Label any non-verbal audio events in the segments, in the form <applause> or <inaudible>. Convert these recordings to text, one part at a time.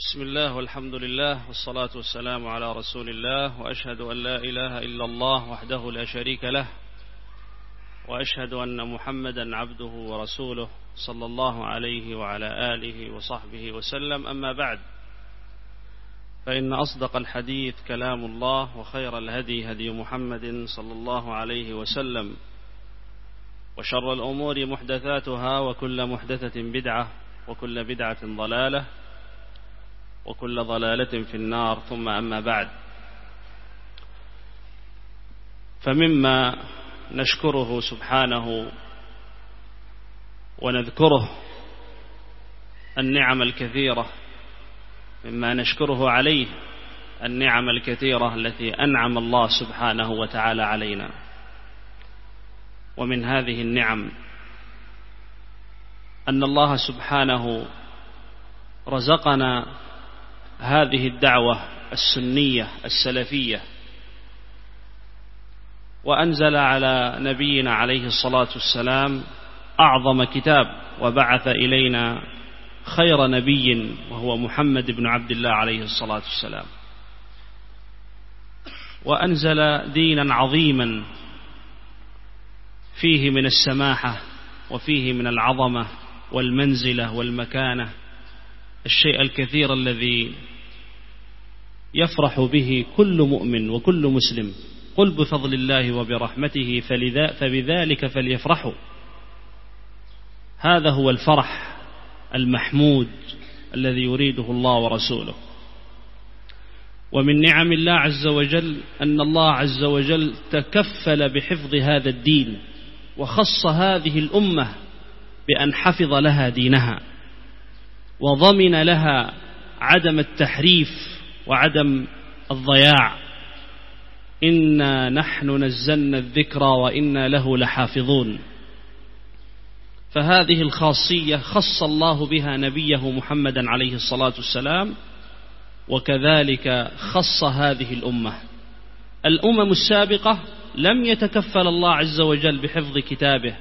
بسم الله والحمد لله والصلاة والسلام على رسول الله وأشهد أن لا إله إلا الله وحده لا شريك له وأشهد أن محمدا عبده ورسوله صلى الله عليه وعلى آله وصحبه وسلم. أما بعد فإن أصدق الحديث كلام الله وخير الهدي هدي محمد صلى الله عليه وسلم وشر الأمور محدثاتها وكل محدثة بدعة وكل بدعة ضلالة وكل ضلالة في النار ثم أما بعد. فمما نشكره سبحانه ونذكره النعم الكثيرة مما نشكره عليه النعم الكثيرة التي أنعم الله سبحانه وتعالى علينا. ومن هذه النعم أن الله سبحانه رزقنا هذه الدعوة السنية السلفية. وأنزل على نبينا عليه الصلاة والسلام أعظم كتاب وبعث إلينا خير نبي وهو محمد بن عبد الله عليه الصلاة والسلام. وأنزل دينا عظيما فيه من السماحة وفيه من العظمة والمنزلة والمكانة الشيء الكثير الذي يفرح به كل مؤمن وكل مسلم. قل بفضل الله وبرحمته فلذا فبذلك فليفرحوا. هذا هو الفرح المحمود الذي يريده الله ورسوله. ومن نعم الله عز وجل أن الله عز وجل تكفل بحفظ هذا الدين وخص هذه الأمة بأن حفظ لها دينها وضمن لها عدم التحريف وعدم الضياع. إنا نحن نزلنا الذكرى وإنا له لحافظون. فهذه الخاصية خص الله بها نبيه محمدا عليه الصلاة والسلام وكذلك خص هذه الأمة. الأمم السابقة لم يتكفل الله عز وجل بحفظ كتابه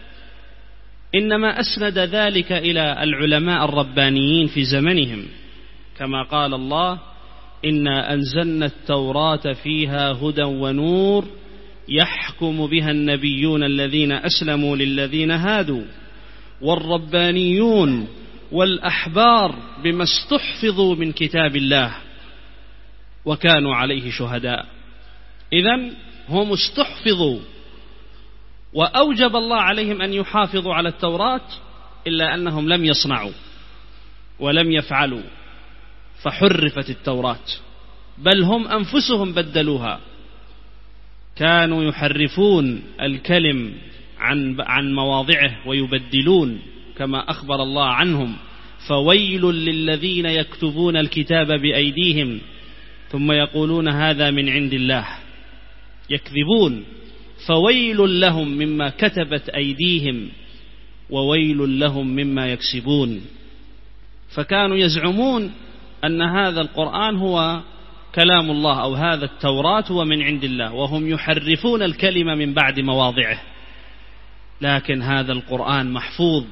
إنما أسند ذلك إلى العلماء الربانيين في زمنهم كما قال الله إنا أنزلنا التوراة فيها هدى ونور يحكم بها النبيون الذين أسلموا للذين هادوا والربانيون والأحبار بما استحفظوا من كتاب الله وكانوا عليه شهداء. إذا هم استحفظوا وأوجب الله عليهم أن يحافظوا على التوراة إلا أنهم لم يصنعوا ولم يفعلوا. فحرفت التوراة. بل هم أنفسهم بدلوها. كانوا يحرفون الكلم عن عن مواضعه ويبدلون كما أخبر الله عنهم. فويل للذين يكتبون الكتاب بأيديهم. ثم يقولون هذا من عند الله. يكذبون. فويل لهم مما كتبت أيديهم. وويل لهم مما يكسبون. فكانوا يزعمون أن هذا القرآن هو كلام الله أو هذا التوراة هو من عند الله وهم يحرفون الكلمة من بعد مواضعه. لكن هذا القرآن محفوظ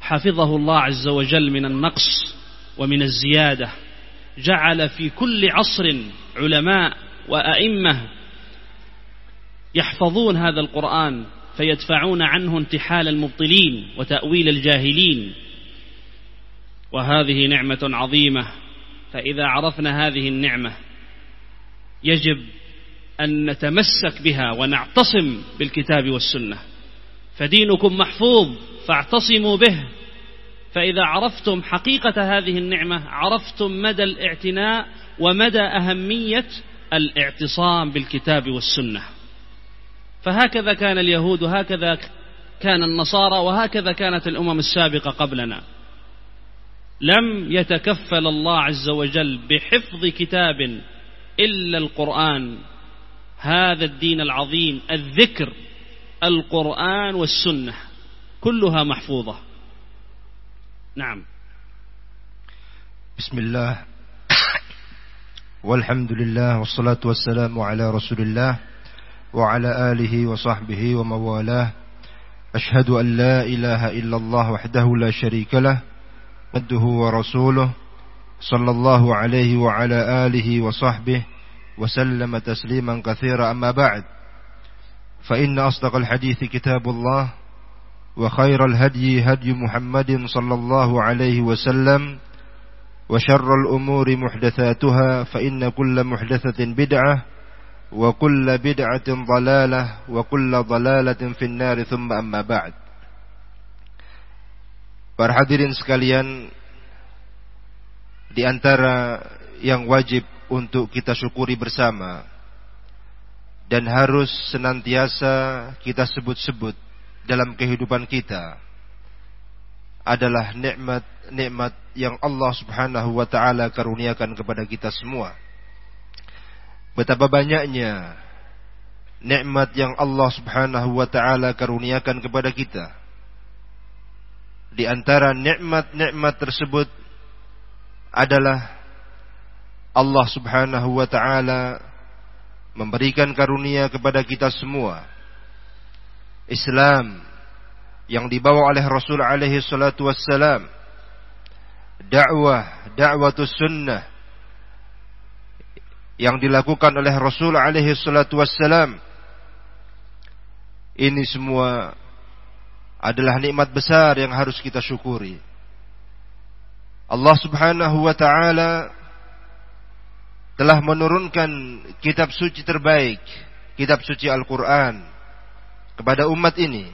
حفظه الله عز وجل من النقص ومن الزيادة. جعل في كل عصر علماء وأئمة يحفظون هذا القرآن فيدفعون عنه انتحال المبطلين وتأويل الجاهلين. وهذه نعمة عظيمة. فإذا عرفنا هذه النعمة يجب أن نتمسك بها ونعتصم بالكتاب والسنة. فدينكم محفوظ فاعتصموا به. فإذا عرفتم حقيقة هذه النعمة عرفتم مدى الاعتناء ومدى أهمية الاعتصام بالكتاب والسنة. فهكذا كان اليهود وهكذا كان النصارى وهكذا كانت الأمم السابقة قبلنا. لم يتكفل الله عز وجل بحفظ كتاب إلا القرآن. هذا الدين العظيم الذكر القرآن والسنة كلها محفوظة. نعم. بسم الله. والحمد لله والصلاة والسلام على رسول الله وعلى آله وصحبه وموالاه. أشهد أن لا إله إلا الله وحده لا شريك له عبده ورسوله صلى الله عليه وعلى آله وصحبه وسلم تسليما كثيرا. أما بعد فإن أصدق الحديث كتاب الله وخير الهدي هدي محمد صلى الله عليه وسلم وشر الأمور محدثاتها فإن كل محدثة بدعة وكل بدعة ضلالة وكل ضلالة في النار. ثم أما بعد Para hadirin sekalian Di antara yang wajib untuk kita syukuri bersama Dan harus senantiasa kita sebut-sebut dalam kehidupan kita Adalah nikmat-nikmat yang Allah subhanahu wa ta'ala karuniakan kepada kita semua. Betapa banyaknya nikmat yang Allah subhanahu wa ta'ala karuniakan kepada kita di antara nikmat-nikmat tersebut adalah Allah Subhanahu wa taala memberikan karunia kepada kita semua. Islam yang dibawa oleh Rasul alaihi salatu wassalam. Dakwah, dakwatus sunnah yang dilakukan oleh Rasul alaihi salatu wassalam. Ini semua adalah nikmat besar yang harus kita syukuri. Allah Subhanahu wa taala telah menurunkan kitab suci terbaik, kitab suci Al-Qur'an kepada umat ini.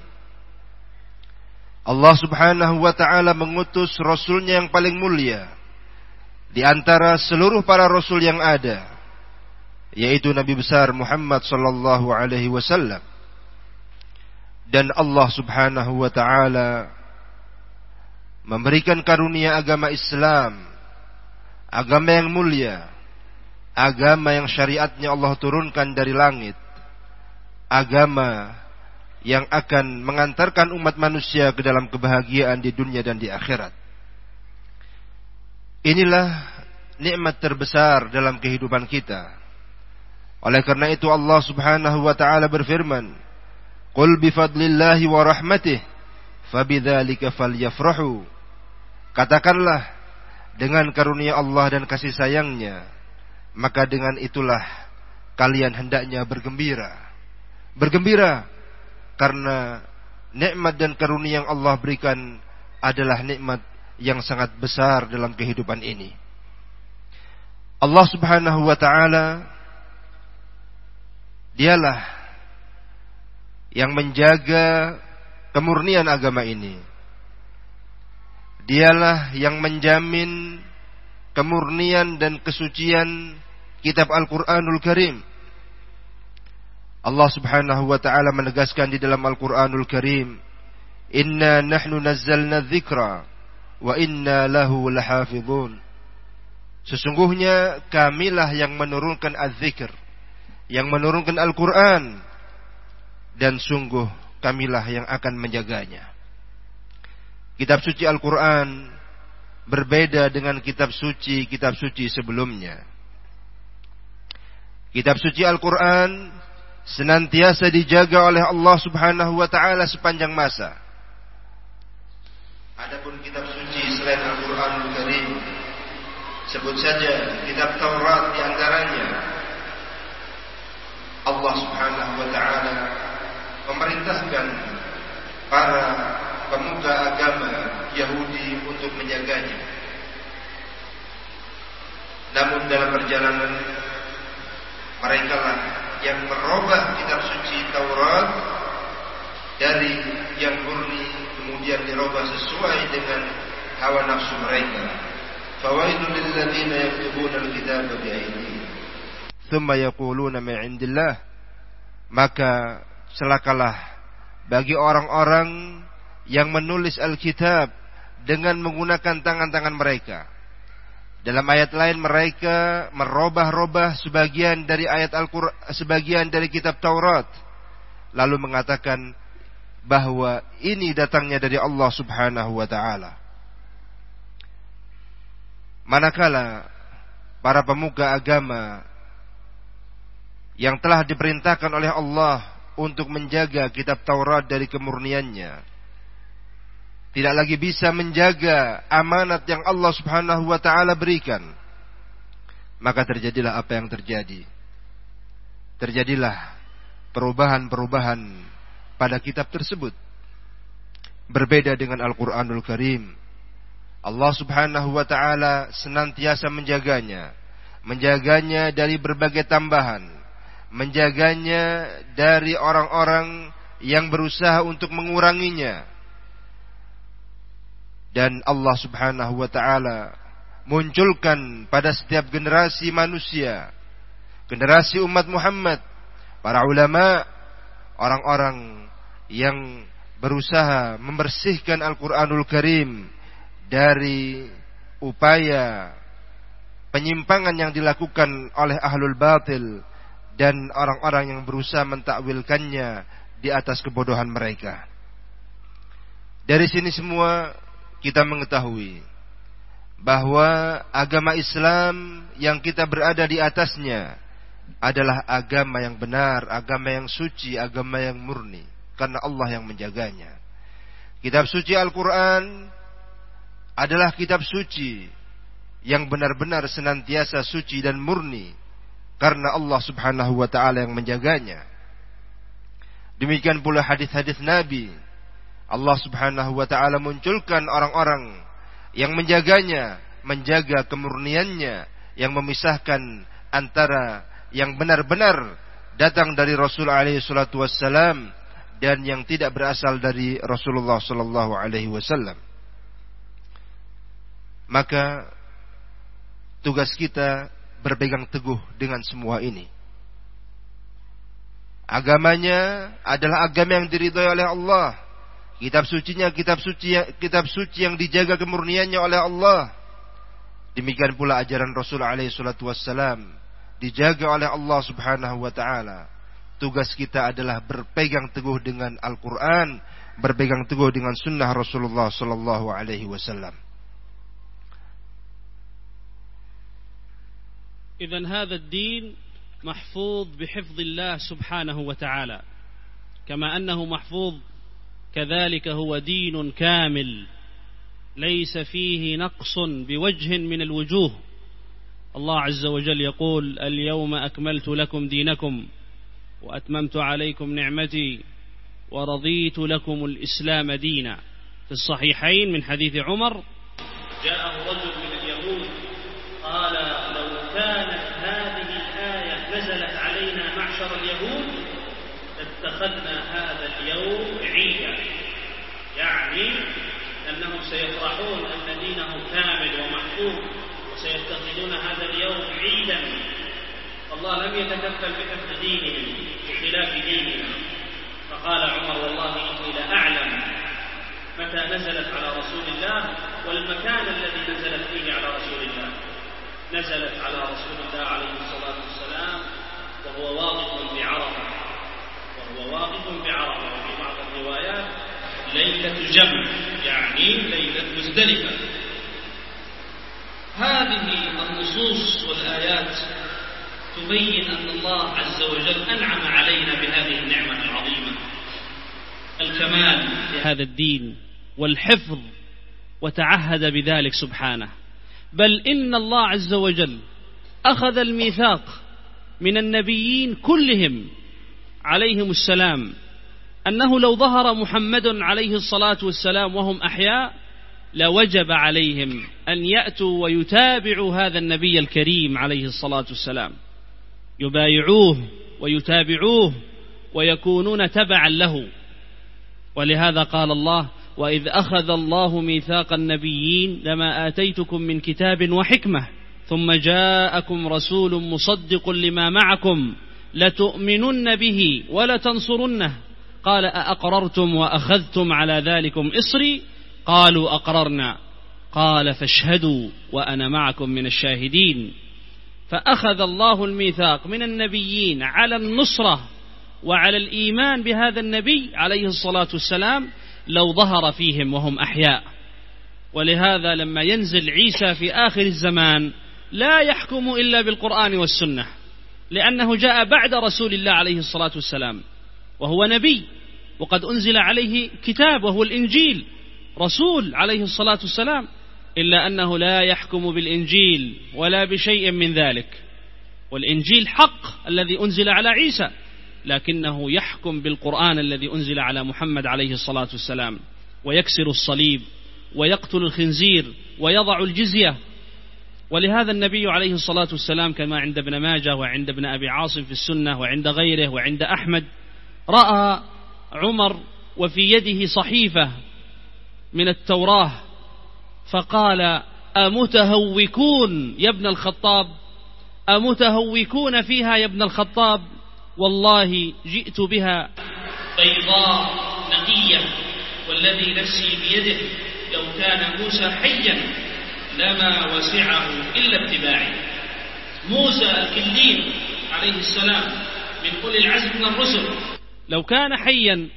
Allah Subhanahu wa taala mengutus rasulnya yang paling mulia di antara seluruh para rasul yang ada, yaitu Nabi besar Muhammad sallallahu alaihi wasallam dan Allah Subhanahu wa taala memberikan karunia agama Islam, agama yang mulia, agama yang syariatnya Allah turunkan dari langit, agama yang akan mengantarkan umat manusia ke dalam kebahagiaan di dunia dan di akhirat. Inilah nikmat terbesar dalam kehidupan kita. Oleh karena itu Allah Subhanahu wa taala berfirman, Qul bifadlillahi wa rahmatih fabidzalika falyafrahu. Katakanlah dengan karunia Allah dan kasih sayangnya, maka dengan itulah kalian hendaknya bergembira. Bergembira karena nikmat dan karunia yang Allah berikan adalah nikmat yang sangat besar dalam kehidupan ini. Allah Subhanahu wa taala dialah yang menjaga kemurnian agama ini. Dialah yang menjamin kemurnian dan kesucian kitab Al-Quranul Karim. Allah subhanahu wa ta'ala menegaskan di dalam Al-Quranul Karim, Inna nahnu nazzalna dzikra wa inna lahu lahafidhun. Sesungguhnya kamilah yang menurunkan az-zikr, yang menurunkan Al-Quran, dan sungguh kamilah yang akan menjaganya. Kitab suci Al-Quran berbeda dengan kitab suci kitab suci sebelumnya. Kitab suci Al-Quran senantiasa dijaga oleh Allah Subhanahu wa taala sepanjang masa. Adapun kitab suci selain Al-Qur'anul Karim sebut saja kitab Taurat di antaranya Allah Subhanahu wa taala memerintahkan para pemuka agama Yahudi untuk menjaganya. Namun dalam perjalanan mereka lah yang merubah kitab suci Taurat dari yang murni kemudian dirubah sesuai dengan hawa nafsu mereka. Fawaidul lil ladzina yaktubuna al-kitaba. Thumma yaquluna min 'indillah. Maka celakalah bagi orang-orang yang menulis Alkitab dengan menggunakan tangan-tangan mereka. Dalam ayat lain mereka merubah-rubah sebagian dari ayat Al-Qur'an, sebagian dari kitab Taurat lalu mengatakan bahwa ini datangnya dari Allah Subhanahu wa taala. Manakala para pemuka agama yang telah diperintahkan oleh Allah untuk menjaga kitab Taurat dari kemurniannya. tidak lagi bisa menjaga amanat yang Allah Subhanahu wa taala berikan, maka terjadilah apa yang terjadi. Terjadilah perubahan-perubahan pada kitab tersebut. Berbeda dengan Al-Qur'anul Karim. Allah Subhanahu wa taala senantiasa menjaganya, menjaganya dari berbagai tambahan, menjaganya dari orang-orang yang berusaha untuk menguranginya. Dan Allah Subhanahu wa taala munculkan pada setiap generasi manusia, generasi umat Muhammad, para ulama, orang-orang yang berusaha membersihkan Al-Qur'anul Karim dari upaya penyimpangan yang dilakukan oleh ahlul batil dan orang-orang yang berusaha mentakwilkannya di atas kebodohan mereka. Dari sini semua kita mengetahui bahwa agama Islam yang kita berada di atasnya adalah agama yang benar, agama yang suci, agama yang murni karena Allah yang menjaganya. Kitab suci Al-Qur'an adalah kitab suci yang benar-benar senantiasa suci dan murni karena Allah Subhanahu wa taala yang menjaganya. Demikian pula hadis-hadis Nabi Allah Subhanahu wa taala munculkan orang-orang yang menjaganya, menjaga kemurniannya, yang memisahkan antara yang benar-benar datang dari Rasul alaihi salatu wassalam dan yang tidak berasal dari Rasulullah sallallahu alaihi wasallam. Maka tugas kita berpegang teguh dengan semua ini. Agamanya adalah agama yang diridhoi oleh Allah Kitab sucinya kitab suci kitab suci yang dijaga kemurniannya oleh Allah. Demikian pula ajaran Rasul alaihi salatu wassalam dijaga oleh Allah Subhanahu wa taala. Tugas kita adalah berpegang teguh dengan Al-Qur'an, berpegang teguh dengan sunnah Rasulullah sallallahu alaihi wasallam. إذا هذا الدين محفوظ بحفظ الله سبحانه وتعالى كما أنه محفوظ كذلك هو دين كامل ليس فيه نقص بوجه من الوجوه. الله عز وجل يقول اليوم أكملت لكم دينكم وأتممت عليكم نعمتي ورضيت لكم الإسلام دينا. في الصحيحين من حديث عمر جاءه رجل من اليهود قال كانت هذه الآية نزلت علينا معشر اليهود اتخذنا هذا اليوم عيدا. يعني أنهم سيفرحون أن دينهم كامل ومحفوظ وسيتخذون هذا اليوم عيدا. الله لم يتكفل بحفظ دينهم بخلاف ديننا فقال عمر والله إني لأعلم متى نزلت على رسول الله والمكان الذي نزلت فيه على رسول الله. نزلت على رسول الله عليه الصلاة والسلام وهو واقف بعرفة وهو واقف بعرفة. وفي بعض الروايات ليلة جمع يعني ليلة مزدلفة. هذه النصوص والآيات تبين أن الله عز وجل أنعم علينا بهذه النعمة العظيمة. الكمال لهذا الدين والحفظ وتعهد بذلك سبحانه. بل إن الله عز وجل أخذ الميثاق من النبيين كلهم عليهم السلام أنه لو ظهر محمد عليه الصلاة والسلام وهم أحياء لوجب عليهم أن يأتوا ويتابعوا هذا النبي الكريم عليه الصلاة والسلام. يبايعوه ويتابعوه ويكونون تبعا له. ولهذا قال الله وإذ أخذ الله ميثاق النبيين لما آتيتكم من كتاب وحكمة ثم جاءكم رسول مصدق لما معكم لتؤمنن به ولتنصرنه. قال أأقررتم وأخذتم على ذلكم إصري؟ قالوا أقررنا. قال فاشهدوا وأنا معكم من الشاهدين. فأخذ الله الميثاق من النبيين على النصرة وعلى الإيمان بهذا النبي عليه الصلاة والسلام لو ظهر فيهم وهم أحياء. ولهذا لما ينزل عيسى في آخر الزمان لا يحكم إلا بالقرآن والسنة لأنه جاء بعد رسول الله عليه الصلاة والسلام وهو نبي وقد أنزل عليه كتاب وهو الإنجيل رسول عليه الصلاة والسلام إلا أنه لا يحكم بالإنجيل ولا بشيء من ذلك. والإنجيل حق الذي أنزل على عيسى. لكنه يحكم بالقرآن الذي أنزل على محمد عليه الصلاة والسلام ويكسر الصليب ويقتل الخنزير ويضع الجزية. ولهذا النبي عليه الصلاة والسلام كما عند ابن ماجه وعند ابن أبي عاصم في السنة وعند غيره وعند أحمد رأى عمر وفي يده صحيفة من التوراة فقال أمتهوكون يا ابن الخطاب؟ أمتهوكون فيها يا ابن الخطاب؟ والله جئت بها بيضاء نقية والذي نفسي بيده لو كان موسى حيا لما وسعه إلا اتباعي. موسى الكليم عليه السلام من أولي العزم من الرسل. لو كان حيا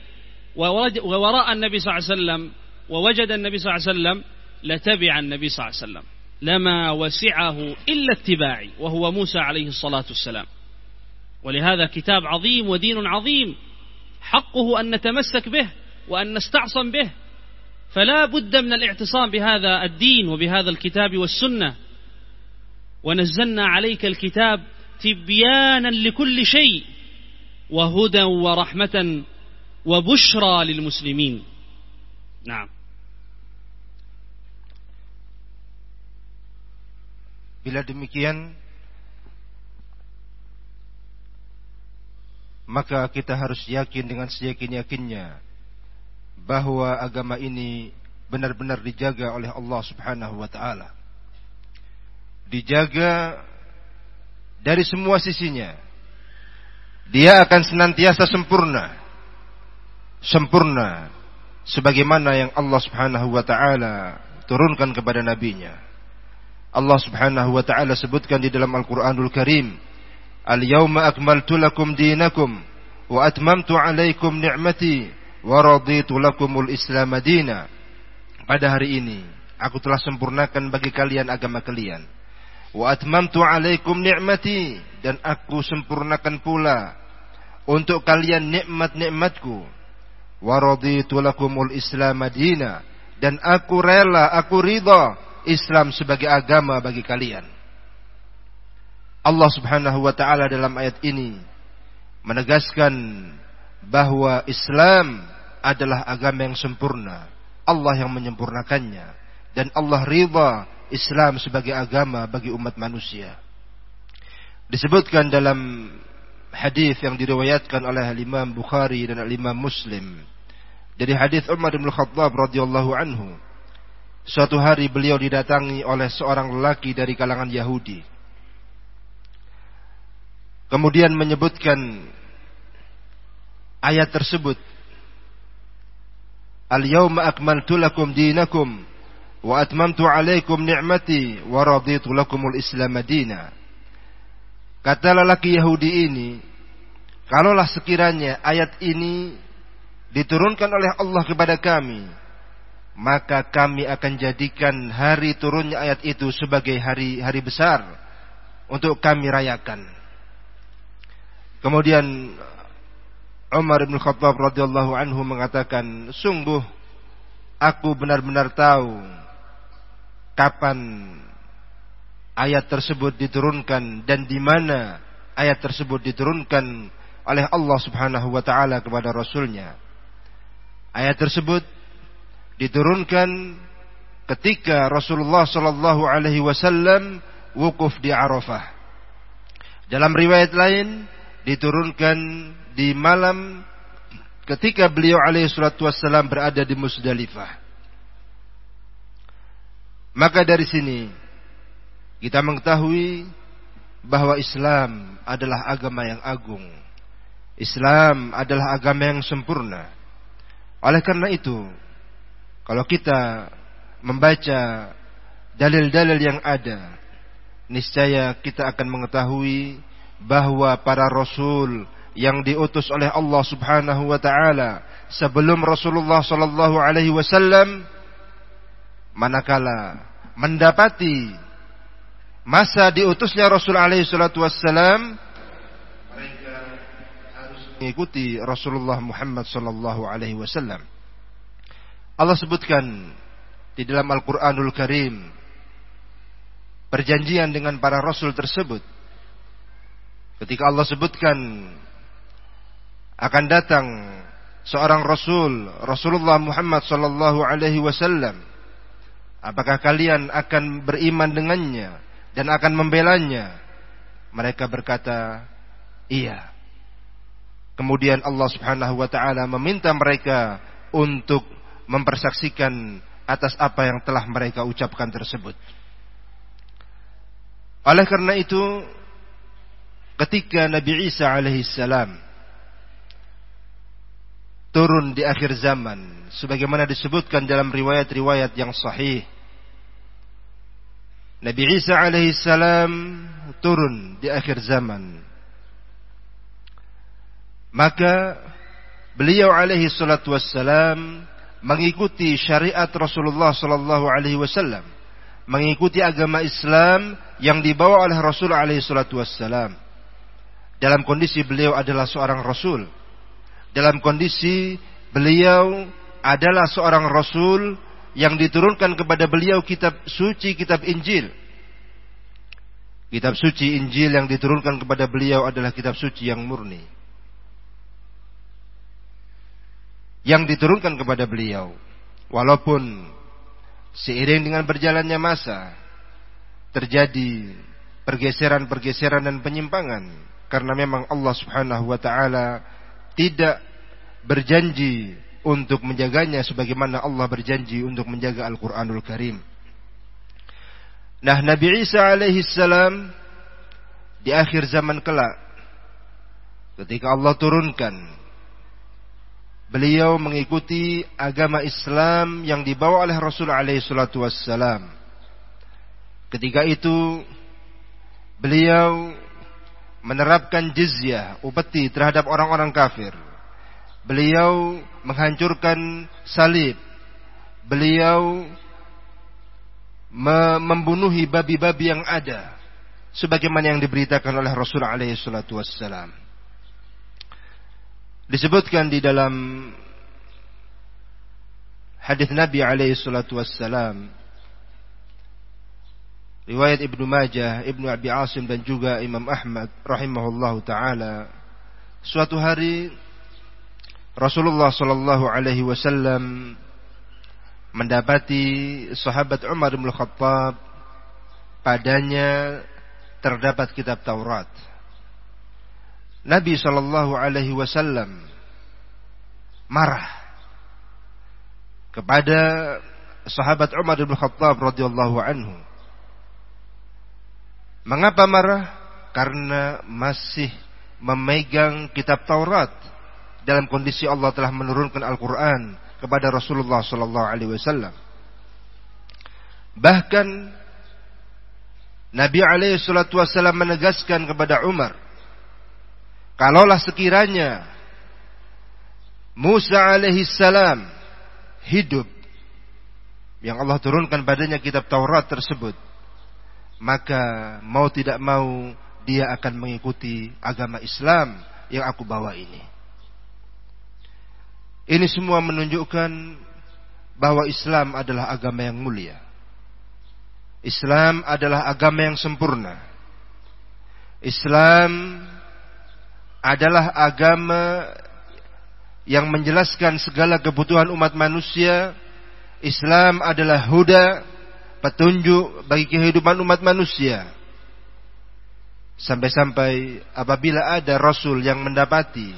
ووراء النبي صلى الله عليه وسلم ووجد النبي صلى الله عليه وسلم لتبع النبي صلى الله عليه وسلم. لما وسعه إلا اتباعي وهو موسى عليه الصلاة والسلام. ولهذا كتاب عظيم ودين عظيم. حقه أن نتمسك به وأن نستعصم به. فلا بد من الاعتصام بهذا الدين وبهذا الكتاب والسنة. ونزلنا عليك الكتاب تبيانا لكل شيء وهدى ورحمة وبشرى للمسلمين. نعم. Bila demikian maka kita harus yakin dengan seyakin-yakinnya bahwa agama ini benar-benar dijaga oleh Allah Subhanahu wa taala. Dijaga dari semua sisinya. Dia akan senantiasa sempurna. Sempurna sebagaimana yang Allah Subhanahu wa taala turunkan kepada nabinya. Allah Subhanahu wa taala sebutkan di dalam Al-Qur'anul Karim Al-yawma akmaltu lakum dinakum wa atmamtu alaikum ni'mati wa raditu lakumul Islam. Pada hari ini aku telah sempurnakan bagi kalian agama kalian. Wa atmamtu alaikum ni'mati dan aku sempurnakan pula untuk kalian nikmat-nikmatku. Wa raditu lakumul Islam dan aku rela, aku ridha Islam sebagai agama bagi kalian. Allah Subhanahu wa taala dalam ayat ini menegaskan bahwa Islam adalah agama yang sempurna. Allah yang menyempurnakannya dan Allah ridha Islam sebagai agama bagi umat manusia. Disebutkan dalam hadis yang diriwayatkan oleh Imam Bukhari dan Imam Muslim dari hadis Umar bin Khattab radhiyallahu anhu. Suatu hari beliau didatangi oleh seorang lelaki dari kalangan Yahudi kemudian menyebutkan ayat tersebut Al-yawma akmaltu lakum dinakum wa atmamtu alaikum ni'mati wa raditu lakumul Islam madina. Kata lelaki Yahudi ini, kalaulah sekiranya ayat ini diturunkan oleh Allah kepada kami, maka kami akan jadikan hari turunnya ayat itu sebagai hari hari besar untuk kami rayakan. Kemudian Umar bin Khattab radhiyallahu anhu mengatakan, sungguh aku benar-benar tahu kapan ayat tersebut diturunkan dan di mana ayat tersebut diturunkan oleh Allah Subhanahu wa taala kepada rasulnya. Ayat tersebut diturunkan ketika Rasulullah sallallahu alaihi wasallam wukuf di Arafah. Dalam riwayat lain diturunkan di malam ketika beliau alaihi salatu wassalam berada di Musdalifah. Maka dari sini kita mengetahui bahwa Islam adalah agama yang agung. Islam adalah agama yang sempurna. Oleh karena itu, kalau kita membaca dalil-dalil yang ada, niscaya kita akan mengetahui bahwa para rasul yang diutus oleh Allah Subhanahu wa taala sebelum Rasulullah sallallahu alaihi wasallam manakala mendapati masa diutusnya Rasul alaihi salatu wassalam mereka mengikuti Rasulullah Muhammad sallallahu alaihi wasallam Allah sebutkan di dalam Al-Qur'anul Karim perjanjian dengan para rasul tersebut. Ketika Allah sebutkan akan datang seorang rasul, Rasulullah Muhammad sallallahu alaihi wasallam, apakah kalian akan beriman dengannya dan akan membelanya? Mereka berkata, "Iya." Kemudian Allah Subhanahu wa taala meminta mereka untuk mempersaksikan atas apa yang telah mereka ucapkan tersebut. Oleh karena itu, ketika Nabi Isa alaihissalam turun di akhir zaman, sebagaimana disebutkan dalam riwayat-riwayat yang sahih, Nabi Isa alaihissalam turun di akhir zaman maka beliau alaihi salatu wassalam mengikuti syariat Rasulullah sallallahu alaihi wasallam, mengikuti agama Islam yang dibawa oleh Rasul alaihi salatu wassalam. Dalam kondisi beliau adalah seorang rasul. Dalam kondisi beliau adalah seorang rasul yang diturunkan kepada beliau kitab suci, kitab Injil. Kitab suci Injil yang diturunkan kepada beliau adalah kitab suci yang murni. yang diturunkan kepada beliau. Walaupun seiring dengan berjalannya masa terjadi pergeseran-pergeseran dan penyimpangan karena memang Allah Subhanahu wa taala tidak berjanji untuk menjaganya sebagaimana Allah berjanji untuk menjaga Al-Qur'anul Karim. Nah, Nabi Isa alaihi salam di akhir zaman kelak ketika Allah turunkan beliau mengikuti agama Islam yang dibawa oleh Rasul alaihi salatu wassalam. Ketika itu beliau menerapkan jizyah, upeti terhadap orang-orang kafir. Beliau menghancurkan salib. Beliau membunuhi babi-babi yang ada sebagaimana yang diberitakan oleh Rasul alaihi salatu wassalam. Disebutkan di dalam hadis Nabi alaihi salatu wassalam riwayat Ibnu Majah, Ibnu Abi Asim dan juga Imam Ahmad rahimahullahu taala suatu hari Rasulullah sallallahu alaihi wasallam mendapati sahabat Umar bin Khattab padanya terdapat kitab Taurat Nabi Shallallahu Alaihi Wasallam marah kepada sahabat Umar bin Khattab radhiyallahu anhu. Mengapa marah? Karena masih memegang kitab Taurat dalam kondisi Allah telah menurunkan Al-Quran kepada Rasulullah Sallallahu Alaihi Wasallam. Bahkan Nabi Alaihi Wasallam menegaskan kepada Umar Kalaulah sekiranya Musa alaihi salam hidup yang Allah turunkan padanya kitab Taurat tersebut, maka mau tidak mau dia akan mengikuti agama Islam yang aku bawa ini. Ini semua menunjukkan bahwa Islam adalah agama yang mulia. Islam adalah agama yang sempurna. Islam adalah agama yang menjelaskan segala kebutuhan umat manusia. Islam adalah huda, petunjuk bagi kehidupan umat manusia. Sampai-sampai apabila ada rasul yang mendapati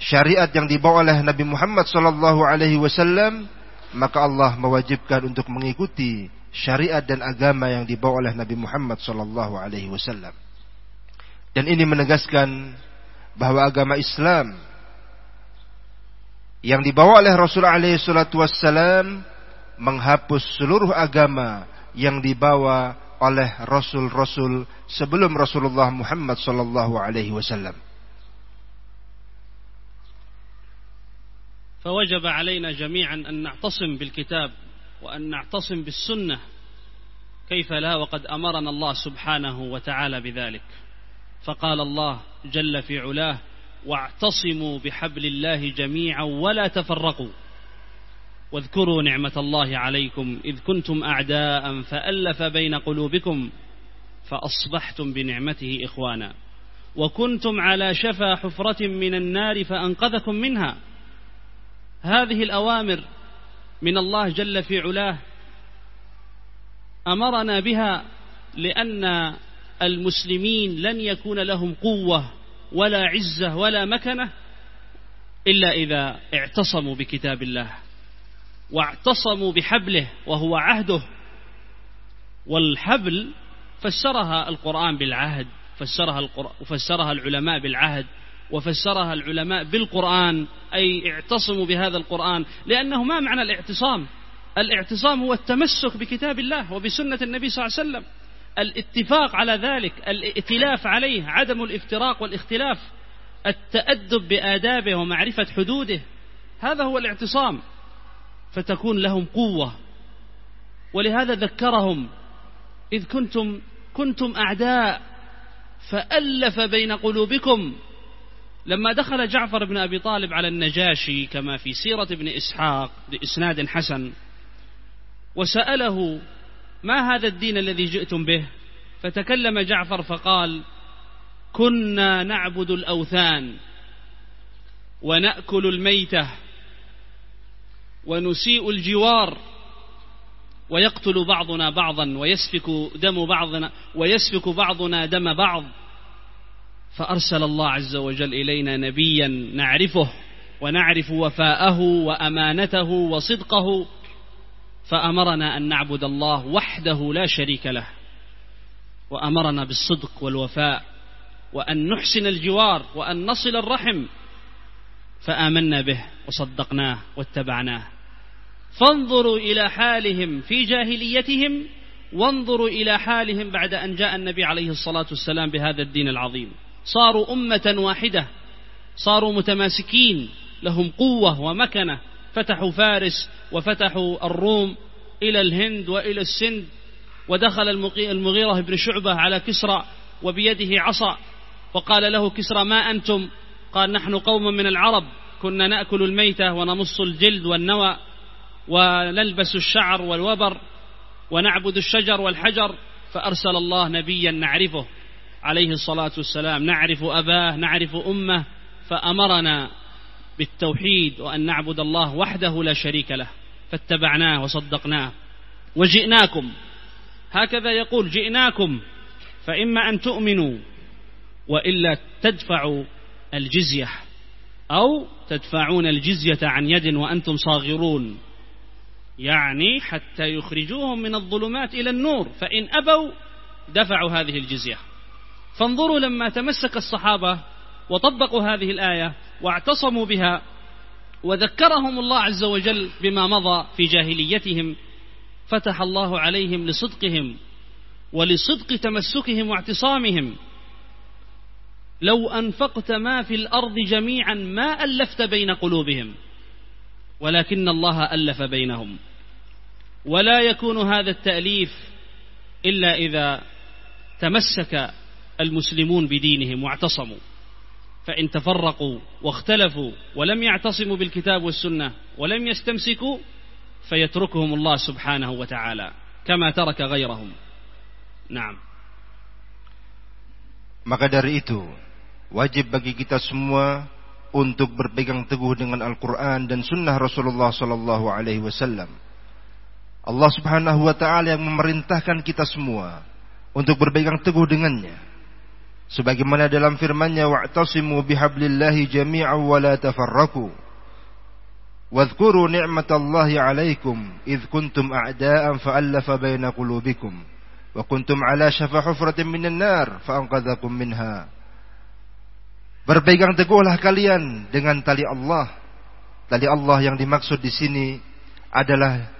syariat yang dibawa oleh Nabi Muhammad sallallahu alaihi wasallam, maka Allah mewajibkan untuk mengikuti syariat dan agama yang dibawa oleh Nabi Muhammad sallallahu alaihi wasallam. Dan ini menegaskan bahwa agama Islam yang dibawa oleh Rasulullah alaihi salatu menghapus seluruh agama yang dibawa oleh rasul-rasul sebelum Rasulullah Muhammad sallallahu alaihi wasallam. فوجب علينا جميعا أن نعتصم بالكتاب وأن نعتصم بالسنة كيف لا وقد أمرنا الله سبحانه وتعالى بذلك فقال الله جل في علاه واعتصموا بحبل الله جميعا ولا تفرقوا واذكروا نعمة الله عليكم إذ كنتم أعداء فألف بين قلوبكم فأصبحتم بنعمته إخوانا. وكنتم على شفا حفرة من النار فأنقذكم منها. هذه الأوامر من الله جل في علاه أمرنا بها لأن المسلمين لن يكون لهم قوة ولا عزة ولا مكنة إلا إذا اعتصموا بكتاب الله. واعتصموا بحبله وهو عهده. والحبل فسرها القرآن بالعهد فسرها, القرآن وفسرها العلماء بالعهد وفسرها العلماء بالقرآن أي اعتصموا بهذا القرآن لأنه ما معنى الاعتصام. الاعتصام هو التمسك بكتاب الله وبسنة النبي صلى الله عليه وسلم. الاتفاق على ذلك الائتلاف عليه عدم الافتراق والاختلاف التأدب بآدابه ومعرفة حدوده هذا هو الاعتصام. فتكون لهم قوة. ولهذا ذكرهم إذ كنتم كنتم أعداء فألف بين قلوبكم. لما دخل جعفر بن أبي طالب على النجاشي كما في سيرة ابن إسحاق بإسناد حسن وسأله ما هذا الدين الذي جئتم به؟ فتكلم جعفر فقال كنا نعبد الأوثان ونأكل الميتة ونسيء الجوار ويقتل بعضنا بعضا ويسفك دم بعضنا ويسفك بعضنا دم بعض. فأرسل الله عز وجل إلينا نبيا نعرفه ونعرف وفاءه وأمانته وصدقه. فأمرنا أن نعبد الله وحده لا شريك له. وأمرنا بالصدق والوفاء وأن نحسن الجوار وأن نصل الرحم. فآمنا به وصدقناه واتبعناه. فانظروا إلى حالهم في جاهليتهم وانظروا إلى حالهم بعد أن جاء النبي عليه الصلاة والسلام بهذا الدين العظيم. صاروا أمة واحدة صاروا متماسكين لهم قوة ومكنة. فتحوا فارس وفتحوا الروم إلى الهند وإلى السند ودخل المغيرة بن شعبة على كسرى وبيده عصا وقال له كسرى ما أنتم؟ قال نحن قوم من العرب كنا نأكل الميتة ونمص الجلد والنوى ونلبس الشعر والوبر ونعبد الشجر والحجر فأرسل الله نبيا نعرفه. عليه الصلاة والسلام نعرف أباه نعرف أمه فأمرنا بالتوحيد وأن نعبد الله وحده لا شريك له فاتبعناه وصدقناه. وجئناكم. هكذا يقول جئناكم فإما أن تؤمنوا وإلا تدفعوا الجزية أو تدفعون الجزية عن يد وأنتم صاغرون. يعني حتى يخرجوهم من الظلمات إلى النور فإن أبوا دفعوا هذه الجزية. فانظروا لما تمسك الصحابة وطبقوا هذه الآية واعتصموا بها وذكرهم الله عز وجل بما مضى في جاهليتهم فتح الله عليهم لصدقهم ولصدق تمسكهم واعتصامهم. لو أنفقت ما في الأرض جميعا ما ألفت بين قلوبهم ولكن الله ألف بينهم. ولا يكون هذا التأليف إلا إذا تمسك المسلمون بدينهم واعتصموا. فإن تفرقوا واختلفوا ولم يعتصموا بالكتاب والسنة ولم يستمسكوا فيتركهم الله سبحانه وتعالى كما ترك غيرهم. نعم. Maka dari itu wajib bagi kita semua untuk berpegang teguh dengan Al-Quran dan Sunnah Rasulullah Sallallahu Alaihi Wasallam. Allah Subhanahu Wa Taala yang memerintahkan kita semua untuk berpegang teguh dengannya. Sebagaimana dalam firman-Nya wa'tasimu bihablillahi jami'an wa la tafarraqu. Wadhkuru ni'matallahi 'alaikum id kuntum a'da'an fa'alafa baina qulubikum. Wa kuntum 'ala shafa hufratin minan nar fa'anqadhakum minha Berpegang teguhlah kalian dengan tali Allah. Tali Allah yang dimaksud di sini adalah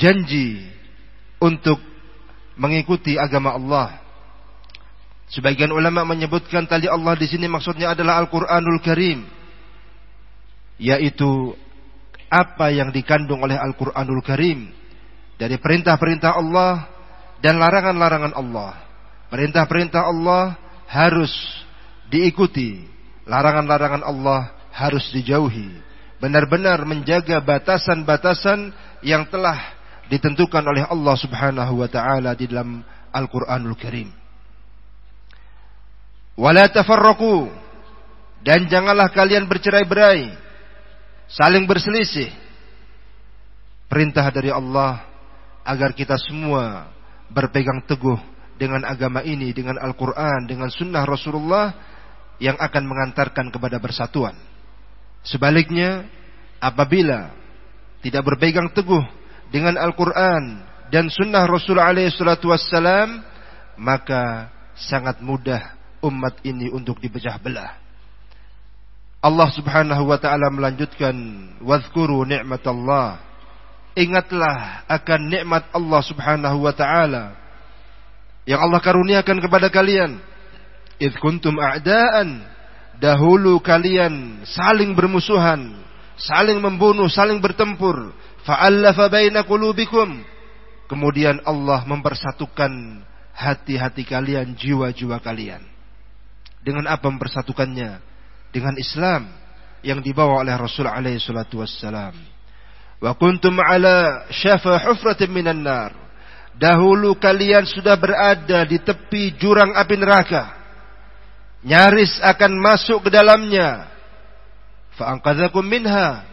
janji untuk mengikuti agama Allah Sebagian ulama menyebutkan tali Allah di sini maksudnya adalah Al-Qur'anul Karim. Yaitu apa yang dikandung oleh Al-Qur'anul Karim dari perintah-perintah Allah dan larangan-larangan Allah. Perintah-perintah Allah harus diikuti, larangan-larangan Allah harus dijauhi. Benar-benar menjaga batasan-batasan yang telah ditentukan oleh Allah Subhanahu wa taala di dalam Al-Qur'anul Karim. Wala tafarraqu dan janganlah kalian bercerai-berai, saling berselisih. Perintah dari Allah agar kita semua berpegang teguh dengan agama ini, dengan Al-Quran, dengan sunnah Rasulullah yang akan mengantarkan kepada persatuan. Sebaliknya, apabila tidak berpegang teguh dengan Al-Quran dan sunnah Rasulullah SAW, maka sangat mudah umat ini untuk dipecah belah. Allah Subhanahu wa taala melanjutkan, "Wadhkuru ni'matallah." Ingatlah akan nikmat Allah Subhanahu wa taala yang Allah karuniakan kepada kalian id kuntum a'daan. Dahulu kalian saling bermusuhan saling membunuh saling bertempur. Fa'allafa baina qulubikum. Kemudian Allah mempersatukan hati-hati kalian jiwa-jiwa kalian. Dengan apa mempersatukannya? Dengan Islam yang dibawa oleh Rasul alaihi salatu wassalam. Wa kuntum ala syafa hufratin minan nar. Dahulu kalian sudah berada di tepi jurang api neraka nyaris akan masuk ke dalamnya. Fa'angkadzakum minha.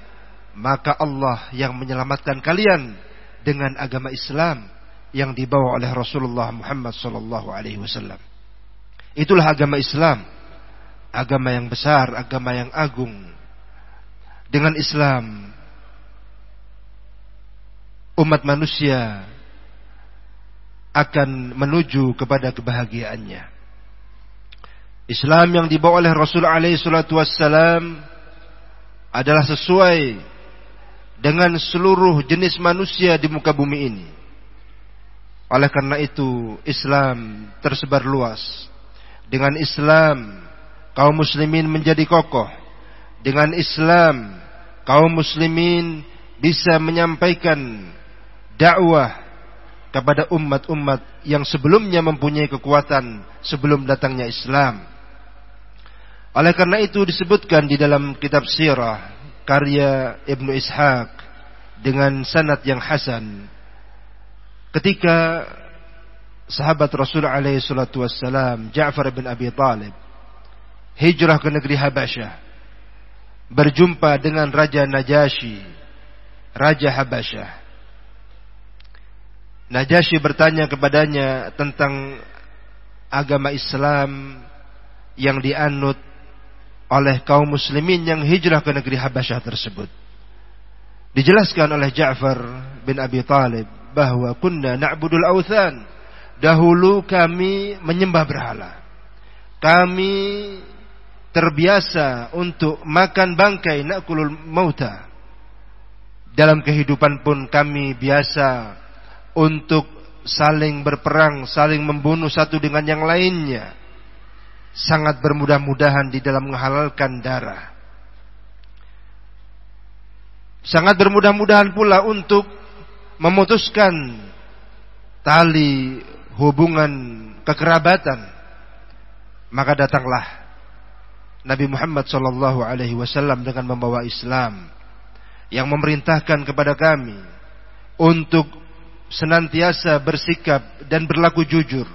Maka Allah yang menyelamatkan kalian dengan agama Islam yang dibawa oleh Rasulullah Muhammad sallallahu alaihi wasallam. Itulah agama Islam. Agama yang besar, agama yang agung. Dengan Islam umat manusia akan menuju kepada kebahagiaannya. Islam yang dibawa oleh Rasul alaihi salatu wassalam adalah sesuai dengan seluruh jenis manusia di muka bumi ini. Oleh karena itu, Islam tersebar luas. Dengan Islam, kaum muslimin menjadi kokoh. Dengan Islam, kaum muslimin bisa menyampaikan dakwah kepada umat-umat yang sebelumnya mempunyai kekuatan sebelum datangnya Islam. Oleh karena itu disebutkan di dalam kitab sirah karya Ibnu Ishaq dengan sanad yang hasan. Ketika sahabat Rasul alaihi salatu wassalam Ja'far bin Abi Talib hijrah ke negeri Habasyah berjumpa dengan Raja Najasyi Raja Habasyah. Najasyi bertanya kepadanya tentang agama Islam yang dianut oleh kaum muslimin yang hijrah ke negeri Habasyah tersebut. Dijelaskan oleh Ja'far bin Abi Talib bahwa kunna na'budul awthan. Dahulu kami menyembah berhala. Kami terbiasa untuk makan bangkai nakulul mauta. Dalam kehidupan pun kami biasa untuk saling berperang, saling membunuh satu dengan yang lainnya sangat bermudah-mudahan di dalam menghalalkan darah. Sangat bermudah-mudahan pula untuk memutuskan tali hubungan kekerabatan. Maka datanglah Nabi Muhammad sallallahu alaihi wasallam dengan membawa Islam yang memerintahkan kepada kami untuk senantiasa bersikap dan berlaku jujur,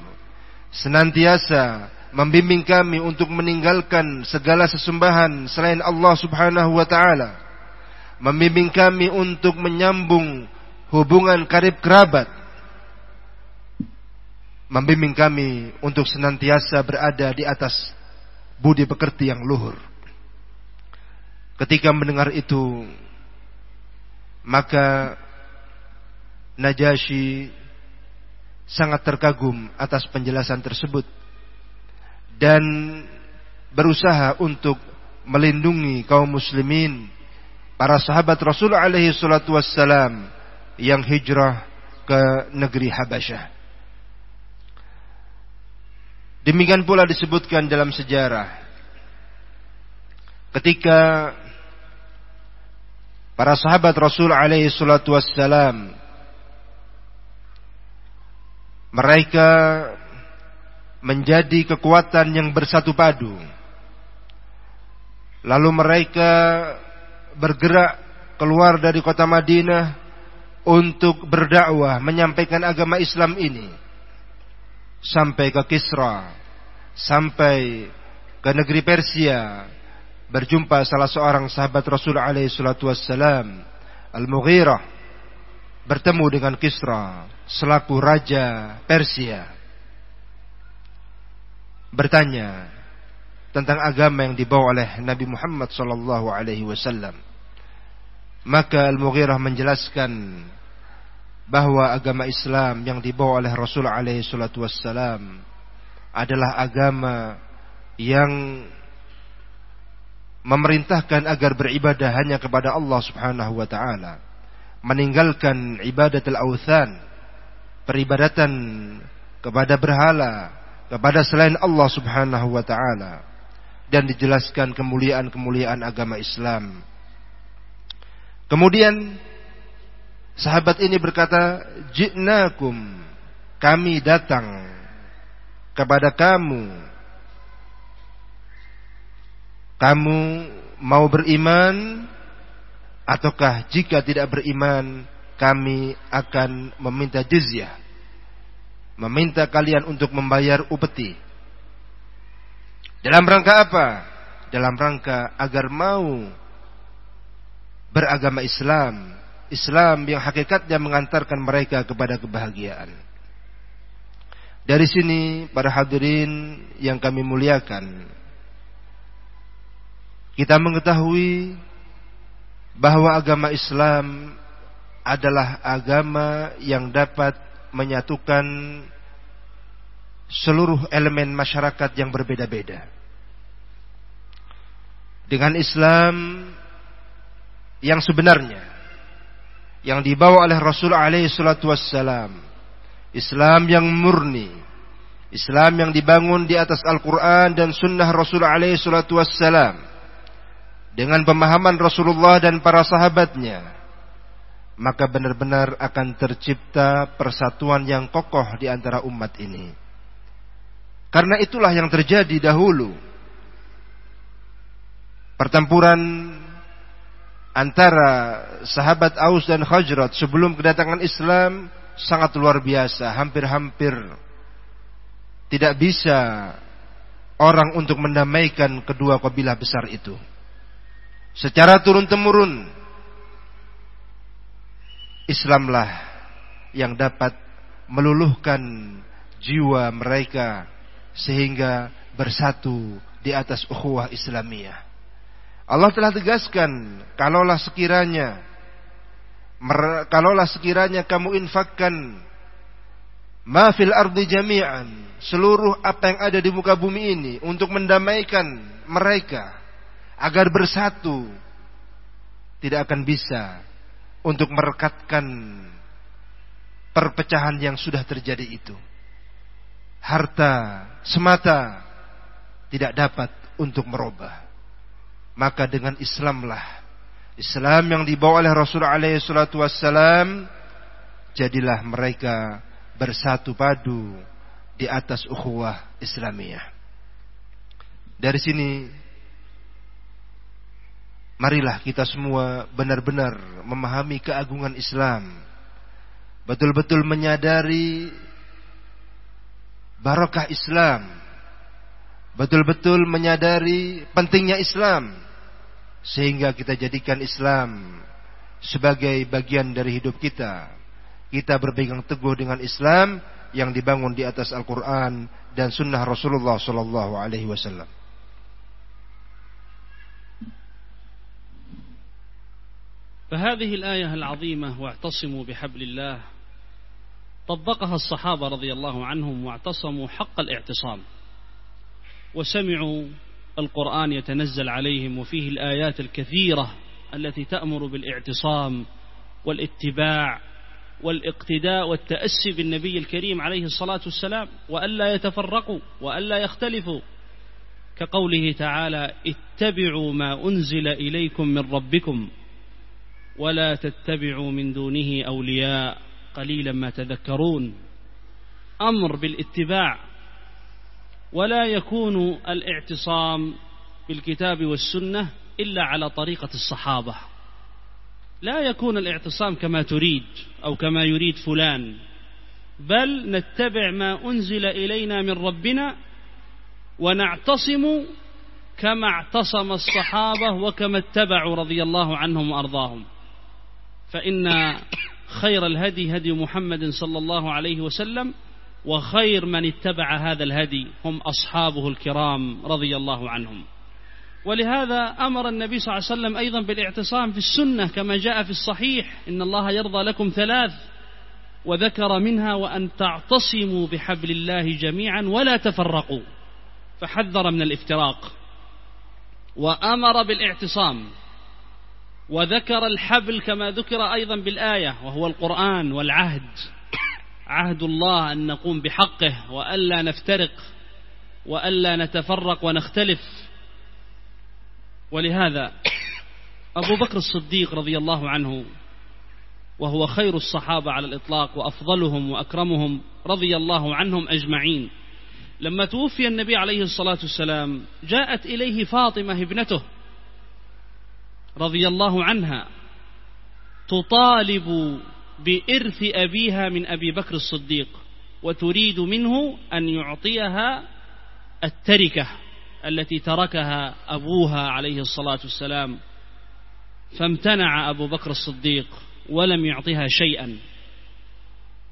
senantiasa membimbing kami untuk meninggalkan segala sesembahan selain Allah Subhanahu wa taala. Membimbing kami untuk menyambung hubungan karib kerabat. Membimbing kami untuk senantiasa berada di atas budi pekerti yang luhur. Ketika mendengar itu, maka Najasyi sangat terkagum atas penjelasan tersebut dan berusaha untuk melindungi kaum muslimin para sahabat Rasul alaihi salatu wassalam yang hijrah ke negeri Habasyah. Demikian pula disebutkan dalam sejarah ketika para sahabat Rasul alaihi salatu wassalam mereka menjadi kekuatan yang bersatu padu. Lalu mereka bergerak keluar dari kota Madinah untuk berdakwah menyampaikan agama Islam ini sampai ke Kisra, sampai ke negeri Persia, berjumpa salah seorang sahabat Rasul alaihi salatu wassalam, Al-Mughirah, bertemu dengan Kisra selaku raja Persia. Bertanya tentang agama yang dibawa oleh Nabi Muhammad sallallahu alaihi wasallam. Maka Al-Mughirah menjelaskan bahwa agama Islam yang dibawa oleh Rasul alaihi salatu wassalam adalah agama yang memerintahkan agar beribadah hanya kepada Allah Subhanahu wa taala, meninggalkan ibadatul authan, peribadatan kepada berhala, kepada selain Allah Subhanahu wa taala dan dijelaskan kemuliaan-kemuliaan agama Islam Kemudian sahabat ini berkata, "Ji'nakum, kami datang kepada kamu. Kamu mau beriman ataukah jika tidak beriman, kami akan meminta jizyah. Meminta kalian untuk membayar upeti. Dalam rangka apa? Dalam rangka agar mau beragama Islam, Islam yang hakikatnya mengantarkan mereka kepada kebahagiaan. Dari sini para hadirin yang kami muliakan, kita mengetahui bahwa agama Islam adalah agama yang dapat menyatukan seluruh elemen masyarakat yang berbeda-beda. Dengan Islam yang sebenarnya yang dibawa oleh Rasul alaihi salatu wassalam. Islam yang murni. Islam yang dibangun di atas Al-Quran dan sunnah Rasul alaihi salatu wassalam. Dengan pemahaman Rasulullah dan para sahabatnya. Maka benar-benar akan tercipta persatuan yang kokoh di antara umat ini. Karena itulah yang terjadi dahulu. Pertempuran antara sahabat Aus dan Khajrat sebelum kedatangan Islam sangat luar biasa, hampir-hampir tidak bisa orang untuk mendamaikan kedua kabilah besar itu. Secara turun-temurun Islamlah yang dapat meluluhkan jiwa mereka sehingga bersatu di atas ukhuwah Islamiyah. Allah telah tegaskan, kalaulah sekiranya kalaulah sekiranya kamu infakkan ma fil ardi jami'an, seluruh apa yang ada di muka bumi ini untuk mendamaikan mereka agar bersatu, tidak akan bisa untuk merekatkan perpecahan yang sudah terjadi itu. Harta semata tidak dapat untuk merubah maka dengan Islamlah Islam yang dibawa oleh Rasul alaihi salatu wassalam jadilah mereka bersatu padu di atas ukhuwah Islamiyah. Dari sini marilah kita semua benar-benar memahami keagungan Islam. Betul-betul menyadari barakah Islam betul-betul menyadari pentingnya Islam sehingga kita jadikan Islam sebagai bagian dari hidup kita. Kita berpegang teguh dengan Islam yang dibangun di atas Al-Quran dan Sunnah Rasulullah Sallallahu Alaihi Wasallam. فهذه الآية العظيمة واعتصموا بحبل الله طبقها الصحابة رضي الله عنهم واعتصموا حق الاعتصام. وسمعوا القرآن يتنزل عليهم وفيه الآيات الكثيرة التي تأمر بالاعتصام والاتباع والاقتداء والتأسي بالنبي الكريم عليه الصلاة والسلام وألا يتفرقوا وألا يختلفوا. كقوله تعالى اتبعوا ما أنزل إليكم من ربكم ولا تتبعوا من دونه أولياء. قليلا ما تذكرون. أمر بالاتباع ولا يكون الاعتصام بالكتاب والسنة إلا على طريقة الصحابة. لا يكون الاعتصام كما تريد أو كما يريد فلان بل نتبع ما أنزل إلينا من ربنا ونعتصم كما اعتصم الصحابة وكما اتبعوا رضي الله عنهم وأرضاهم. فإن خير الهدي هدي محمد صلى الله عليه وسلم وخير من اتبع هذا الهدي هم أصحابه الكرام رضي الله عنهم. ولهذا أمر النبي صلى الله عليه وسلم أيضا بالاعتصام في السنة كما جاء في الصحيح إن الله يرضى لكم ثلاث وذكر منها وأن تعتصموا بحبل الله جميعا ولا تفرقوا. فحذر من الافتراق. وأمر بالاعتصام. وذكر الحبل كما ذكر أيضا بالآية وهو القرآن والعهد. عهد الله أن نقوم بحقه وألا نفترق وألا نتفرق ونختلف. ولهذا أبو بكر الصديق رضي الله عنه وهو خير الصحابة على الإطلاق وأفضلهم وأكرمهم رضي الله عنهم أجمعين. لما توفي النبي عليه الصلاة والسلام جاءت إليه فاطمة ابنته. رضي الله عنها تطالب بإرث أبيها من أبي بكر الصديق وتريد منه أن يعطيها التركة التي تركها أبوها عليه الصلاة والسلام. فامتنع أبو بكر الصديق ولم يعطها شيئا.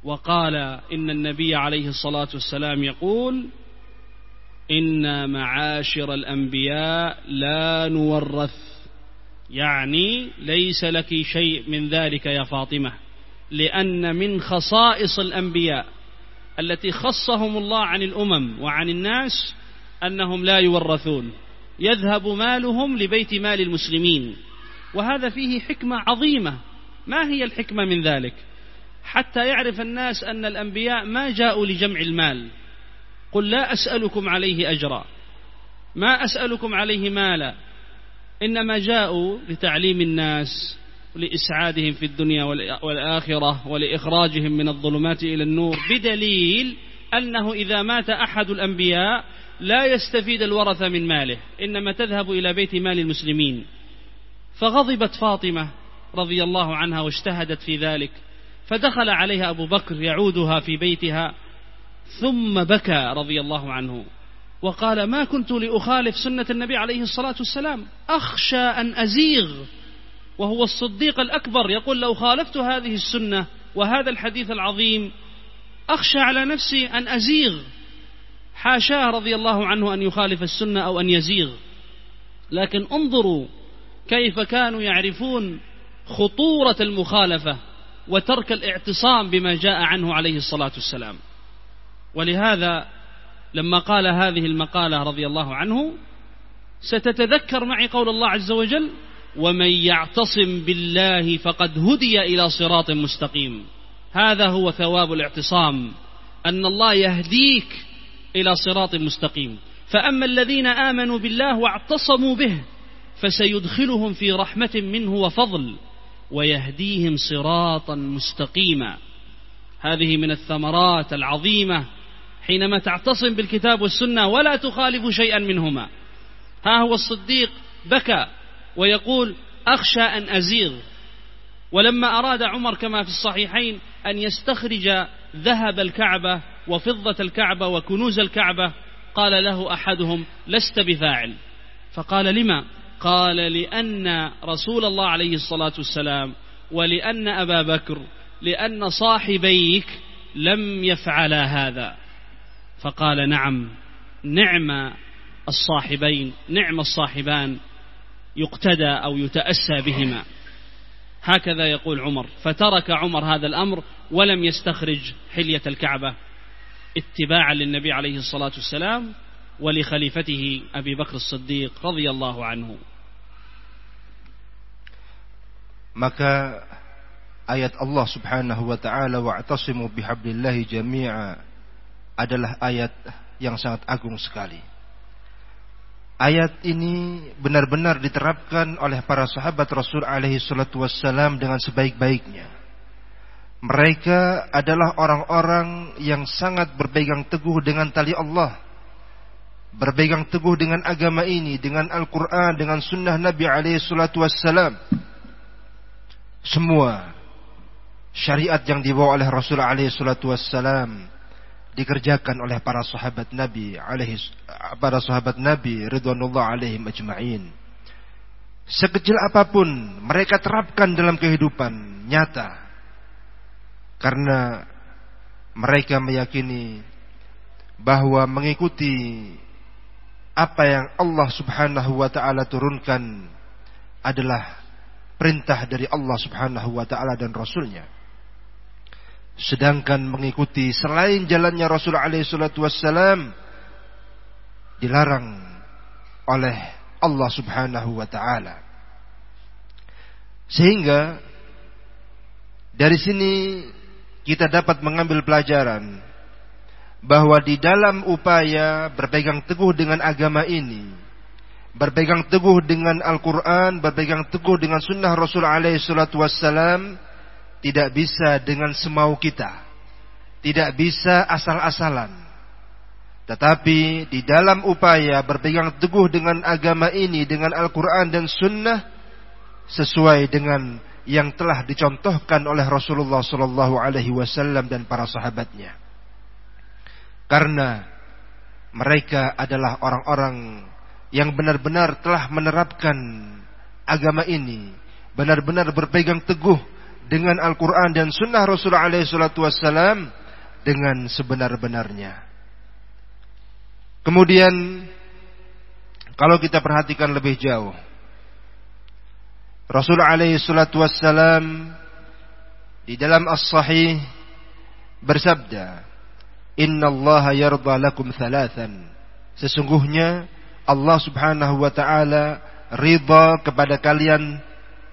وقال إن النبي عليه الصلاة والسلام يقول إن معاشر الأنبياء لا نورث. يعني ليس لك شيء من ذلك يا فاطمة لأن من خصائص الأنبياء التي خصهم الله عن الأمم وعن الناس أنهم لا يورثون يذهب مالهم لبيت مال المسلمين وهذا فيه حكمة عظيمة. ما هي الحكمة من ذلك؟ حتى يعرف الناس أن الأنبياء ما جاءوا لجمع المال. قل لا أسألكم عليه أجرا ما أسألكم عليه مالا إنما جاءوا لتعليم الناس لإسعادهم في الدنيا والآخرة ولإخراجهم من الظلمات إلى النور بدليل أنه إذا مات أحد الأنبياء لا يستفيد الورثة من ماله إنما تذهب إلى بيت مال المسلمين. فغضبت فاطمة رضي الله عنها واجتهدت في ذلك فدخل عليها أبو بكر يعودها في بيتها ثم بكى رضي الله عنه. وقال ما كنت لأخالف سنة النبي عليه الصلاة والسلام. أخشى أن أزيغ. وهو الصديق الأكبر يقول لو خالفت هذه السنة وهذا الحديث العظيم أخشى على نفسي أن أزيغ. حاشاه رضي الله عنه أن يخالف السنة أو أن يزيغ. لكن انظروا كيف كانوا يعرفون خطورة المخالفة وترك الاعتصام بما جاء عنه عليه الصلاة والسلام. ولهذا لما قال هذه المقالة رضي الله عنه ستتذكر معي قول الله عز وجل ومن يعتصم بالله فقد هدي إلى صراط مستقيم. هذا هو ثواب الاعتصام أن الله يهديك إلى صراط مستقيم. فأما الذين آمنوا بالله واعتصموا به فسيدخلهم في رحمة منه وفضل ويهديهم صراطا مستقيما. هذه من الثمرات العظيمة حينما تعتصم بالكتاب والسنة ولا تخالف شيئا منهما. ها هو الصديق بكى ويقول أخشى أن أزيغ. ولما أراد عمر كما في الصحيحين أن يستخرج ذهب الكعبة وفضة الكعبة وكنوز الكعبة قال له أحدهم لست بفاعل. فقال لما؟ قال لأن رسول الله عليه الصلاة والسلام ولأن أبا بكر لأن صاحبيك لم يفعلا هذا. فقال نعم نعم الصاحبين نعم الصاحبان يقتدى أو يتأسى بهما. هكذا يقول عمر. فترك عمر هذا الأمر ولم يستخرج حلية الكعبة اتباعا للنبي عليه الصلاة والسلام ولخليفته أبي بكر الصديق رضي الله عنه. maka ayat Allah Subhanahu wa taala wa'tasimu bihablillahi jami'a adalah ayat yang sangat agung sekali. Ayat ini benar-benar diterapkan oleh para sahabat Rasul alaihi salatu wassalam dengan sebaik-baiknya. Mereka adalah orang-orang yang sangat berpegang teguh dengan tali Allah berpegang teguh dengan agama ini, dengan Al-Quran, dengan sunnah Nabi alaihi salatu wassalam. Semua syariat yang dibawa oleh Rasul alaihi salatu wassalam dikerjakan oleh para sahabat Nabi alaihi para sahabat Nabi ridwanullah alaihim ajma'in. Sekecil apa pun mereka terapkan dalam kehidupan nyata. Karena mereka meyakini bahwa mengikuti apa yang Allah Subhanahu wa taala turunkan adalah perintah dari Allah Subhanahu wa taala dan rasulnya. Sedangkan mengikuti selain jalannya Rasul wassalam dilarang oleh Allah Subhanahu wa taala. Sehingga dari sini kita dapat mengambil pelajaran bahwa di dalam upaya berpegang teguh dengan agama ini, berpegang teguh dengan Al-Quran, berpegang teguh dengan Sunnah Rasul alaihi tidak bisa dengan semau kita, tidak bisa asal-asalan. Tetapi di dalam upaya berpegang teguh dengan agama ini, dengan Al-Quran dan Sunnah, sesuai dengan yang telah dicontohkan oleh Rasulullah Sallallahu Alaihi Wasallam dan para sahabatnya karena mereka adalah orang-orang yang benar-benar telah menerapkan agama ini, benar-benar berpegang teguh dengan Al-Quran dan Sunnah Rasulullah SAW dengan sebenar-benarnya. Kemudian, kalau kita perhatikan lebih jauh, Rasulullah SAW di dalam As-Sahih bersabda, Inna Allah yarda lakum thalathan. Sesungguhnya Allah subhanahu wa ta'ala ridha kepada kalian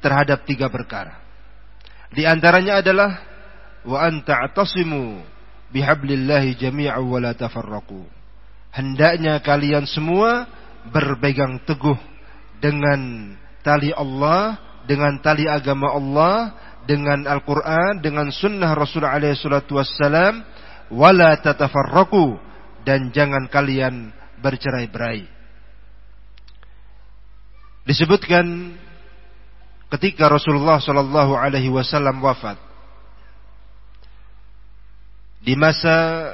terhadap tiga perkara. Di antaranya adalah wa anta atasimu bihablillahi jami'a wa la tafarraqu. Hendaknya kalian semua berpegang teguh dengan tali Allah, dengan tali agama Allah, dengan Al-Quran, dengan sunnah Rasulullah alaihi salatu wassalam, wala tatafarraku dan jangan kalian bercerai-berai. Disebutkan ketika Rasulullah Shallallahu Alaihi Wasallam wafat. Di masa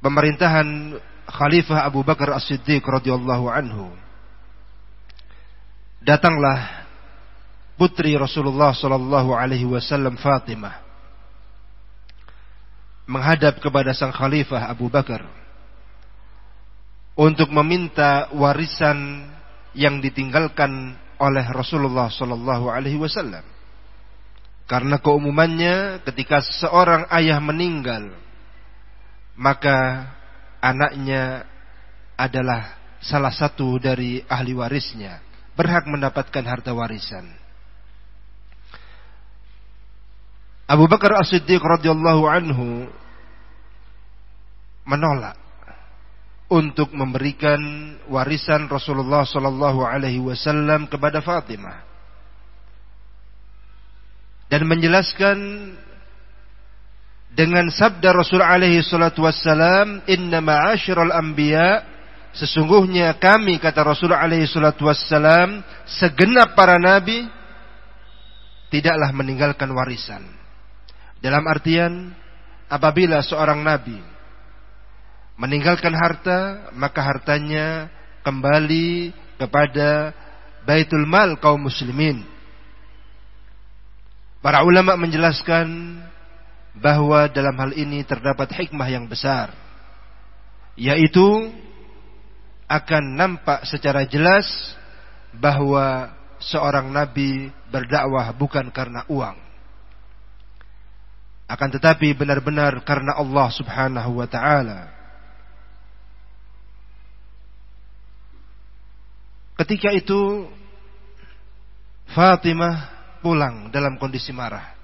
pemerintahan Khalifah Abu Bakar As-Siddiq radhiyallahu anhu datanglah putri Rasulullah Shallallahu Alaihi Wasallam Fatimah menghadap kepada sang khalifah Abu Bakar untuk meminta warisan yang ditinggalkan oleh Rasulullah Sallallahu Alaihi Wasallam. Karena keumumannya ketika seorang ayah meninggal, maka anaknya adalah salah satu dari ahli warisnya, berhak mendapatkan harta warisan. Abu Bakar As-Siddiq radhiyallahu anhu menolak untuk memberikan warisan Rasulullah sallallahu alaihi wasallam kepada Fatimah. Dan menjelaskan dengan sabda Rasul alaihi salatu wassalam inna ma'asyiral anbiya sesungguhnya kami kata Rasul alaihi salatu wassalam segenap para nabi tidaklah meninggalkan warisan. Dalam artian apabila seorang nabi meninggalkan harta, maka hartanya kembali kepada Baitul Mal kaum muslimin. Para ulama menjelaskan bahwa dalam hal ini terdapat hikmah yang besar yaitu akan nampak secara jelas bahwa seorang nabi berdakwah bukan karena uang akan tetapi benar-benar karena Allah Subhanahu wa taala. Ketika itu Fatimah pulang dalam kondisi marah.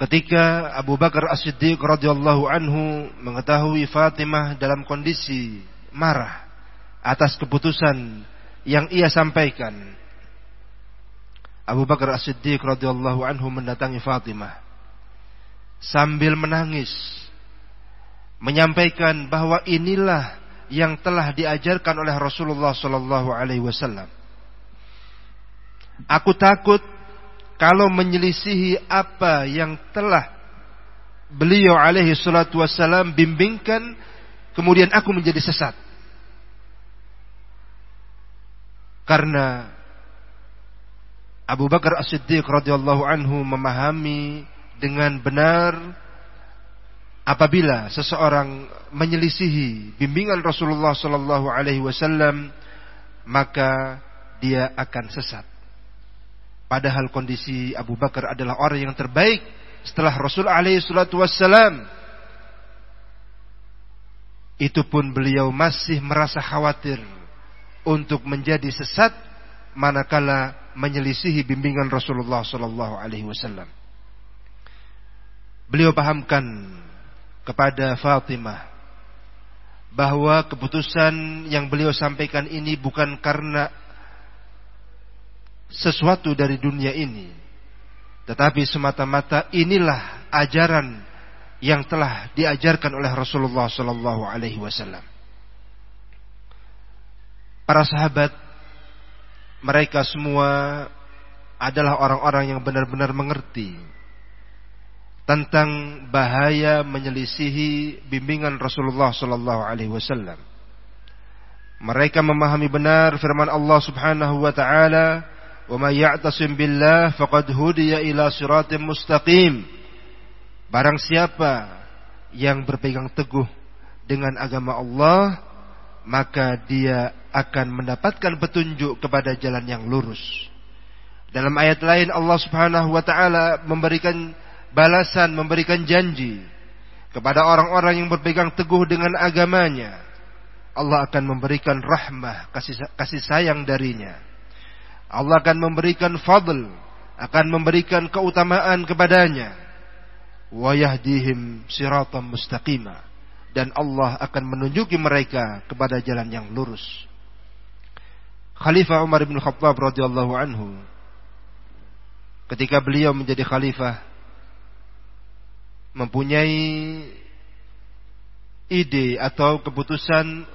Ketika Abu Bakar As-Siddiq radhiyallahu anhu mengetahui Fatimah dalam kondisi marah atas keputusan yang ia sampaikan, Abu Bakar As-Siddiq radhiyallahu anhu mendatangi Fatimah sambil menangis menyampaikan bahwa inilah yang telah diajarkan oleh Rasulullah sallallahu alaihi wasallam. Aku takut kalau menyelisihi apa yang telah beliau alaihi salatu wasallam bimbingkan kemudian aku menjadi sesat. Karena Abu Bakar As-Siddiq radhiyallahu anhu memahami dengan benar apabila seseorang menyelisihi bimbingan Rasulullah sallallahu alaihi wasallam maka dia akan sesat. Padahal kondisi Abu Bakar adalah orang yang terbaik setelah Rasul alaihi salatu wasallam. Itu pun beliau masih merasa khawatir untuk menjadi sesat manakala menyelisihi bimbingan Rasulullah sallallahu alaihi wasallam. Beliau pahamkan kepada Fatimah bahwa keputusan yang beliau sampaikan ini bukan karena sesuatu dari dunia ini. Tetapi semata-mata inilah ajaran yang telah diajarkan oleh Rasulullah sallallahu alaihi wasallam. Para sahabat mereka semua adalah orang-orang yang benar-benar mengerti tentang bahaya menyelisihi bimbingan Rasulullah sallallahu alaihi wasallam. Mereka memahami benar firman Allah Subhanahu wa taala, "Wa may ya'tasim billah faqad hudiya ila siratim mustaqim." Barang siapa yang berpegang teguh dengan agama Allah, maka dia akan mendapatkan petunjuk kepada jalan yang lurus. Dalam ayat lain Allah Subhanahu wa taala memberikan balasan, memberikan janji kepada orang-orang yang berpegang teguh dengan agamanya. Allah akan memberikan rahmah, kasih, kasih sayang darinya Allah akan memberikan fadl, akan memberikan keutamaan kepadanya. Wa yahdihim siratan mustaqima. Dan Allah akan menunjuki mereka kepada jalan yang lurus. Khalifah Umar bin Khattab radhiyallahu anhu ketika beliau menjadi khalifah mempunyai ide atau keputusan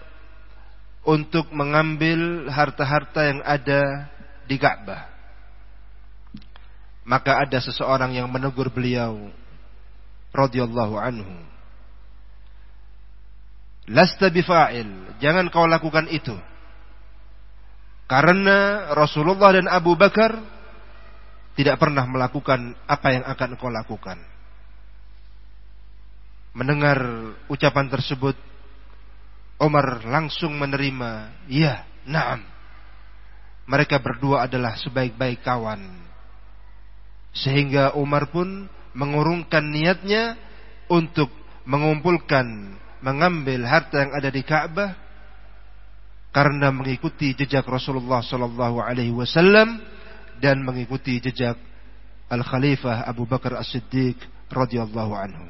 untuk mengambil harta-harta yang ada di Ka'bah. Maka ada seseorang yang menegur beliau radhiyallahu anhu. Lasta bifa'il, jangan kau lakukan itu. Karena Rasulullah dan Abu Bakar tidak pernah melakukan apa yang akan kau lakukan. Mendengar ucapan tersebut, Umar langsung menerima, "Ya, na'am." mereka berdua adalah sebaik-baik kawan. Sehingga Umar pun mengurungkan niatnya untuk mengumpulkan, mengambil harta yang ada di Ka'bah karena mengikuti jejak Rasulullah sallallahu alaihi wasallam dan mengikuti jejak Al Khalifah Abu Bakar As-Siddiq radhiyallahu anhu.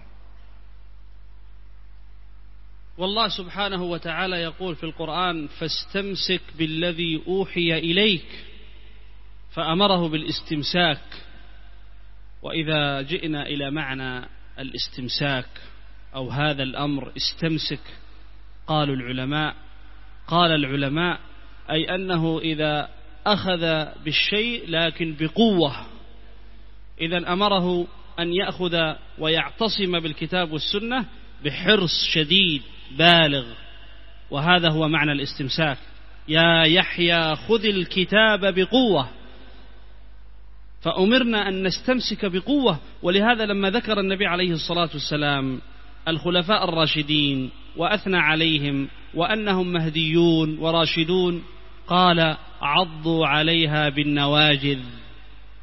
والله سبحانه وتعالى يقول في القرآن فاستمسك بالذي أوحي إليك. فأمره بالاستمساك. وإذا جئنا إلى معنى الاستمساك أو هذا الأمر استمسك قالوا العلماء. قال العلماء أي أنه إذا أخذ بالشيء لكن بقوة. إذا أمره أن يأخذ ويعتصم بالكتاب والسنة بحرص شديد. بالغ. وهذا هو معنى الاستمساك. يا يحيى خذ الكتاب بقوة. فأمرنا أن نستمسك بقوة. ولهذا لما ذكر النبي عليه الصلاة والسلام الخلفاء الراشدين وأثنى عليهم وأنهم مهديون وراشدون قال عضوا عليها بالنواجذ.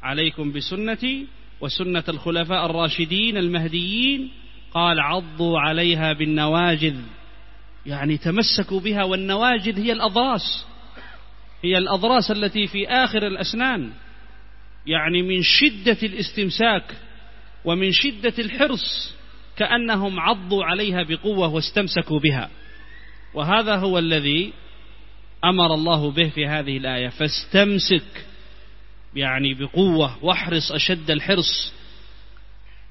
عليكم بسنتي وسنة الخلفاء الراشدين المهديين قال عضوا عليها بالنواجذ. يعني تمسكوا بها والنواجذ هي الأضراس. هي الأضراس التي في آخر الأسنان. يعني من شدة الاستمساك ومن شدة الحرص كأنهم عضوا عليها بقوة واستمسكوا بها. وهذا هو الذي أمر الله به في هذه الآية. فاستمسك يعني بقوة واحرص أشد الحرص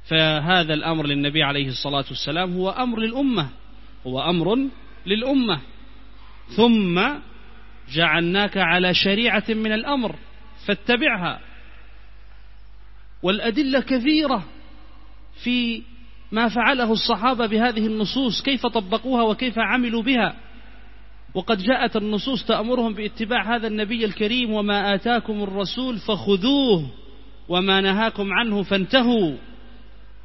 فهذا الأمر للنبي عليه الصلاة والسلام هو أمر للأمة هو أمر للأمة. ثم جعلناك على شريعة من الأمر فاتبعها. والأدلة كثيرة في ما فعله الصحابة بهذه النصوص كيف طبقوها وكيف عملوا بها. وقد جاءت النصوص تأمرهم باتباع هذا النبي الكريم وما آتاكم الرسول فخذوه وما نهاكم عنه فانتهوا.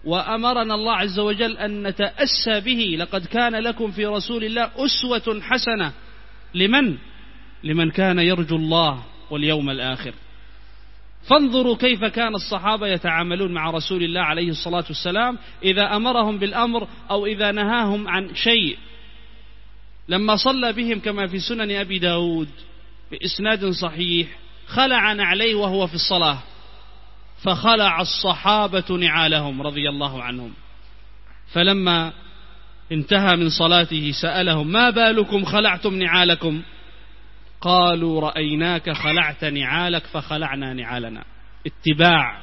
وأمرنا الله عز وجل أن نتأسى به. لقد كان لكم في رسول الله أسوة حسنة. لمن؟ لمن كان يرجو الله واليوم الآخر. فانظروا كيف كان الصحابة يتعاملون مع رسول الله عليه الصلاة والسلام. إذا أمرهم بالأمر أو إذا نهاهم عن شيء. لما صلى بهم كما في سنن أبي داود بإسناد صحيح خلع نعليه وهو في الصلاة. فخلع الصحابة نعالهم رضي الله عنهم. فلما انتهى من صلاته سألهم ما بالكم خلعتم نعالكم؟ قالوا رأيناك خلعت نعالك فخلعنا نعالنا. اتباع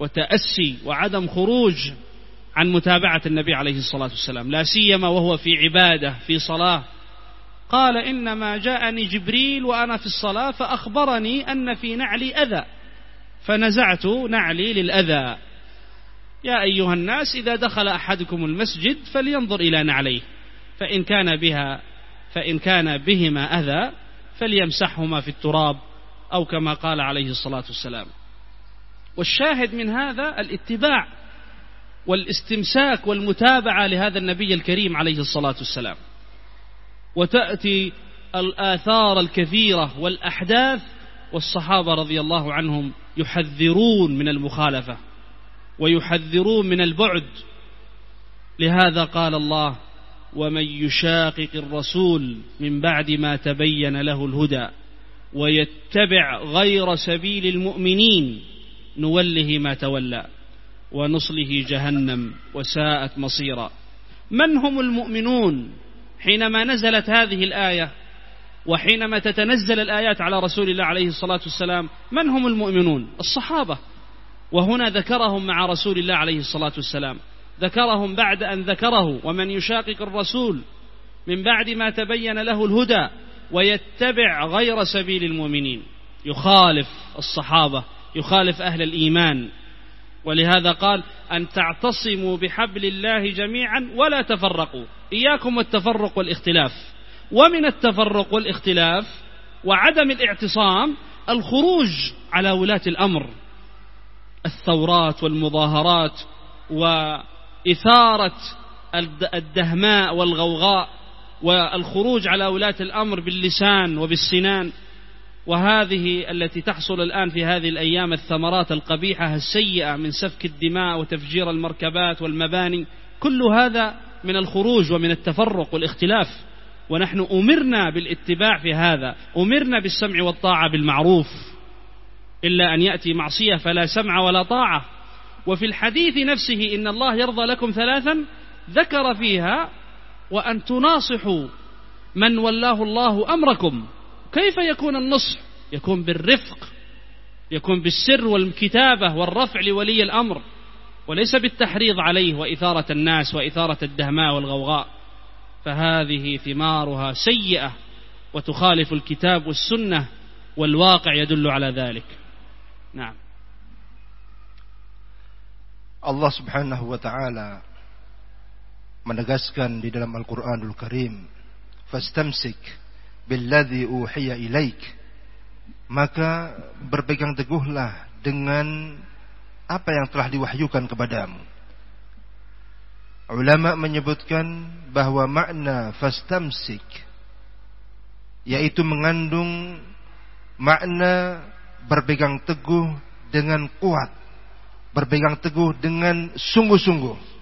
وتأسي وعدم خروج عن متابعة النبي عليه الصلاة والسلام لا سيما وهو في عبادة في صلاة. قال إنما جاءني جبريل وأنا في الصلاة فأخبرني أن في نعلي أذى. فنزعت نعلي للأذى. يا أيها الناس إذا دخل أحدكم المسجد فلينظر إلى نعليه فإن كان بها فإن كان بهما أذى فليمسحهما في التراب أو كما قال عليه الصلاة والسلام. والشاهد من هذا الاتباع والاستمساك والمتابعة لهذا النبي الكريم عليه الصلاة والسلام. وتأتي الآثار الكثيرة والأحداث والصحابة رضي الله عنهم يحذرون من المخالفة ويحذرون من البعد. لهذا قال الله ومن يشاقق الرسول من بعد ما تبين له الهدى ويتبع غير سبيل المؤمنين نوله ما تولى ونصله جهنم وساءت مصيرا. من هم المؤمنون حينما نزلت هذه الآية؟ وحينما تتنزل الآيات على رسول الله عليه الصلاة والسلام من هم المؤمنون؟ الصحابة. وهنا ذكرهم مع رسول الله عليه الصلاة والسلام. ذكرهم بعد أن ذكره ومن يشاقق الرسول من بعد ما تبين له الهدى ويتبع غير سبيل المؤمنين. يخالف الصحابة يخالف أهل الإيمان. ولهذا قال أن تعتصموا بحبل الله جميعا ولا تفرقوا. إياكم والتفرق والاختلاف. ومن التفرق والاختلاف وعدم الاعتصام الخروج على ولاة الأمر. الثورات والمظاهرات وإثارة الدهماء والغوغاء والخروج على ولاة الأمر باللسان وبالسنان. وهذه التي تحصل الآن في هذه الأيام الثمرات القبيحة السيئة من سفك الدماء وتفجير المركبات والمباني كل هذا من الخروج ومن التفرق والاختلاف. ونحن أمرنا بالاتباع في هذا أمرنا بالسمع والطاعة بالمعروف. إلا أن يأتي معصية فلا سمع ولا طاعة. وفي الحديث نفسه إن الله يرضى لكم ثلاثا ذكر فيها وأن تناصحوا من ولاه الله أمركم. كيف يكون النصح؟ يكون بالرفق يكون بالسر والكتابة والرفع لولي الأمر. وليس بالتحريض عليه وإثارة الناس وإثارة الدهماء والغوغاء. فهذه ثمارها سيئة وتخالف الكتاب والسنة والواقع يدل على ذلك نعم Allah Subhanahu wa taala menegaskan di dalam Al-Qur'anul Karim fastamsik billadzi uhiya ilaik maka berpegang teguhlah dengan apa yang telah diwahyukan kepadamu ulama menyebutkan bahwa makna fastamsik yaitu mengandung makna berpegang teguh dengan kuat berpegang teguh dengan sungguh-sungguh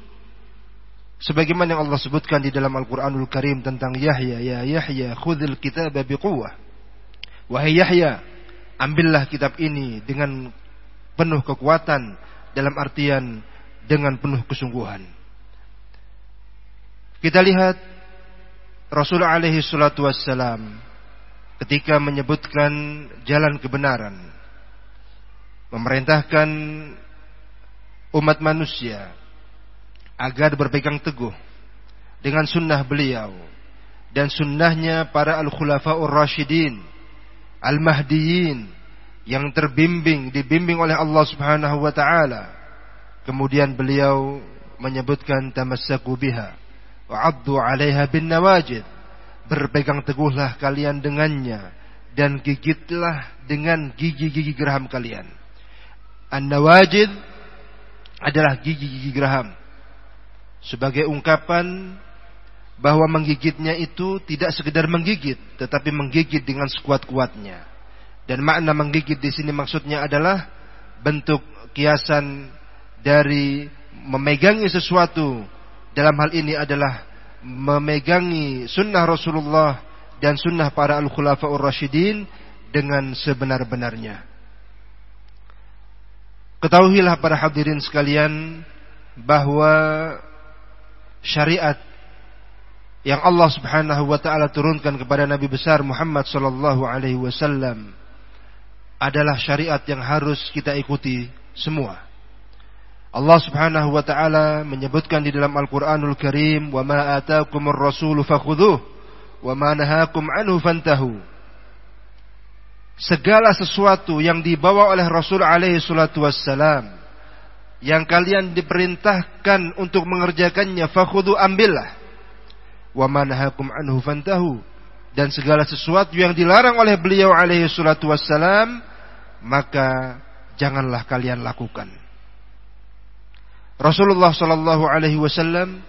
Sebagaimana yang Allah sebutkan di dalam Al-Quranul Karim tentang Yahya. Ya Yahya khudil kitab biquwah. Wahai Yahya, ambillah kitab ini dengan penuh kekuatan dalam artian dengan penuh kesungguhan. Kita lihat Rasulullah alaihi salatu wassalam ketika menyebutkan jalan kebenaran memerintahkan umat manusia agar berpegang teguh dengan sunnah beliau dan sunnahnya para al-khulafa'ur rasyidin al-mahdiyin yang terbimbing dibimbing oleh Allah Subhanahu wa taala. Kemudian beliau menyebutkan tamassaku biha wa 'addu 'alaiha bin nawajid berpegang teguhlah kalian dengannya dan gigitlah dengan gigi-gigi geraham kalian an-nawajid adalah gigi-gigi geraham sebagai ungkapan bahwa menggigitnya itu tidak sekedar menggigit, tetapi menggigit dengan sekuat-kuatnya. Dan makna menggigit di sini maksudnya adalah bentuk kiasan dari memegangi sesuatu. Dalam hal ini adalah memegangi sunnah Rasulullah dan sunnah para al-khulafa'ur rasyidin dengan sebenar-benarnya. Ketahuilah para hadirin sekalian bahwa syariat yang Allah Subhanahu wa taala turunkan kepada Nabi besar Muhammad sallallahu alaihi wasallam adalah syariat yang harus kita ikuti semua. Allah Subhanahu wa taala menyebutkan di dalam Al-Qur'anul Karim, "Wa ma ataakumur rasulu fakhudhuh wa ma nahakum anhu fantahu." Segala sesuatu yang dibawa oleh Rasul alaihi salatu wassalam yang kalian diperintahkan untuk mengerjakannya fakhudu ambillah. Wa manhakum anhu fantahu. Dan segala sesuatu yang dilarang oleh beliau alaihi salatu wassalam maka janganlah kalian lakukan Rasulullah sallallahu alaihi wasallam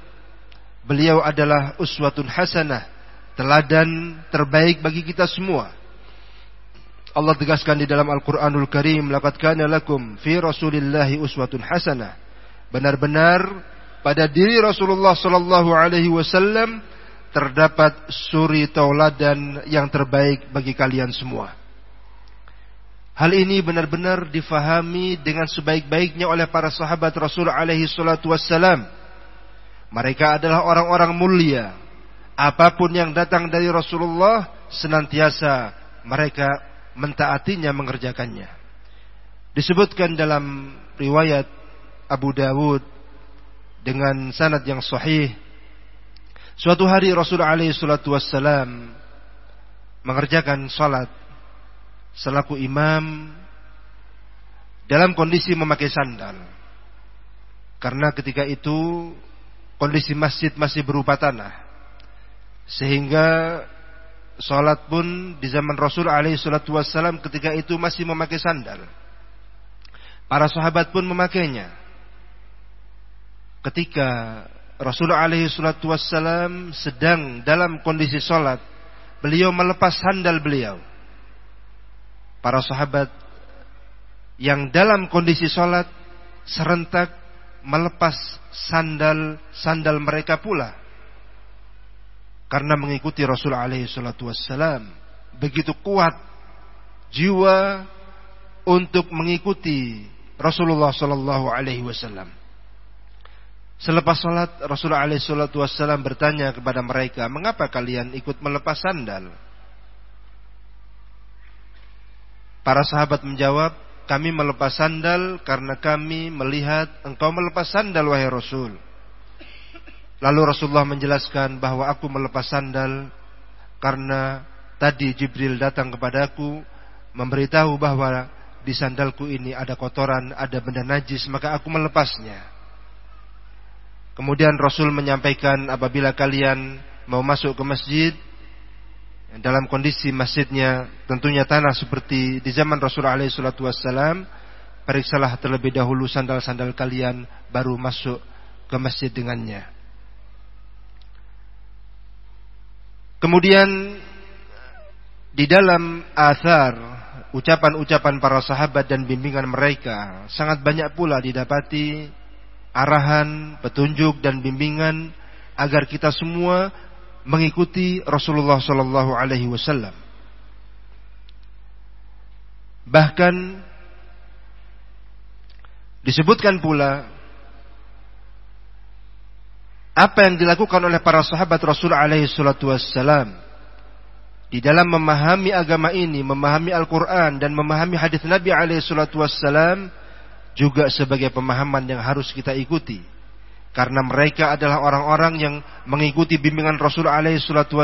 beliau adalah uswatun hasanah teladan terbaik bagi kita semua Allah tegaskan di dalam Al-Qur'anul Karim, "Laqad kana lakum fi Rasulillahi uswatun hasanah." Benar-benar pada diri Rasulullah sallallahu alaihi wasallam terdapat suri tauladan yang terbaik bagi kalian semua. Hal ini benar-benar difahami dengan sebaik-baiknya oleh para sahabat Rasul alaihi salatu wassalam. Mereka adalah orang-orang mulia. Apa pun yang datang dari Rasulullah senantiasa mereka mentaatinya mengerjakannya. Disebutkan dalam riwayat Abu Dawud dengan sanad yang sahih. Suatu hari Rasul alaihi salatu wassalam mengerjakan salat selaku imam dalam kondisi memakai sandal. Karena ketika itu kondisi masjid masih berupa tanah. Sehingga Salat pun di zaman Rasul alaihi salatu wassalam ketika itu masih memakai sandal. Para sahabat pun memakainya. Ketika Rasul alaihi salatu wassalam sedang dalam kondisi salat, beliau melepas sandal beliau. Para sahabat yang dalam kondisi salat serentak melepas sandal sandal mereka pula karena mengikuti Rasul alaihi salatu wassalam begitu kuat jiwa untuk mengikuti Rasulullah sallallahu alaihi wasallam. Selepas salat Rasulullah alaihi salatu wassalam bertanya kepada mereka, "Mengapa kalian ikut melepas sandal?" Para sahabat menjawab, "Kami melepas sandal karena kami melihat engkau melepas sandal wahai Rasul." Lalu Rasulullah menjelaskan bahwa aku melepas sandal karena tadi Jibril datang kepadaku memberitahu bahwa di sandalku ini ada kotoran, ada benda najis, maka aku melepasnya. Kemudian Rasul menyampaikan apabila kalian mau masuk ke masjid dalam kondisi masjidnya tentunya tanah seperti di zaman Rasul alaihi salatu wassalam, periksalah terlebih dahulu sandal-sandal kalian baru masuk ke masjid dengannya. Kemudian di dalam asar ucapan-ucapan para sahabat dan bimbingan mereka sangat banyak pula didapati arahan, petunjuk dan bimbingan agar kita semua mengikuti Rasulullah Sallallahu Alaihi Wasallam. Bahkan disebutkan pula apa yang dilakukan oleh para sahabat Rasul alaihi wassalam di dalam memahami agama ini, memahami Al-Quran dan memahami hadis Nabi alaihi wassalam juga sebagai pemahaman yang harus kita ikuti. Karena mereka adalah orang-orang yang mengikuti bimbingan Rasul alaihi salatu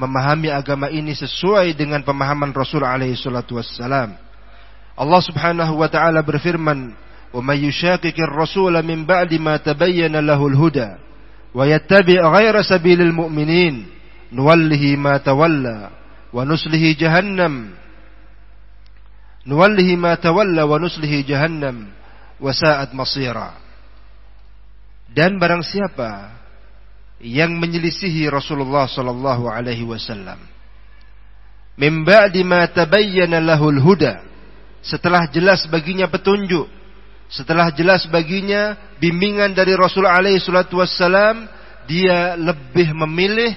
memahami agama ini sesuai dengan pemahaman Rasul alaihi salatu. Allah Subhanahu wa taala berfirman, "Wa may yushaqiqir rasula min ba'di ma tabayyana lahul huda wa yattabi' ghayra sabilil mu'minin nuwallihi ma tawalla wa nuslihi jahannam." Nuwallihi ma tawalla wa nuslihi jahannam wa sa'at masira. Dan barang siapa yang menyelisihi Rasulullah sallallahu alaihi wasallam min ba'di ma tabayyana lahul huda setelah jelas baginya petunjuk setelah jelas baginya bimbingan dari Rasul alaihi salatu wassalam dia lebih memilih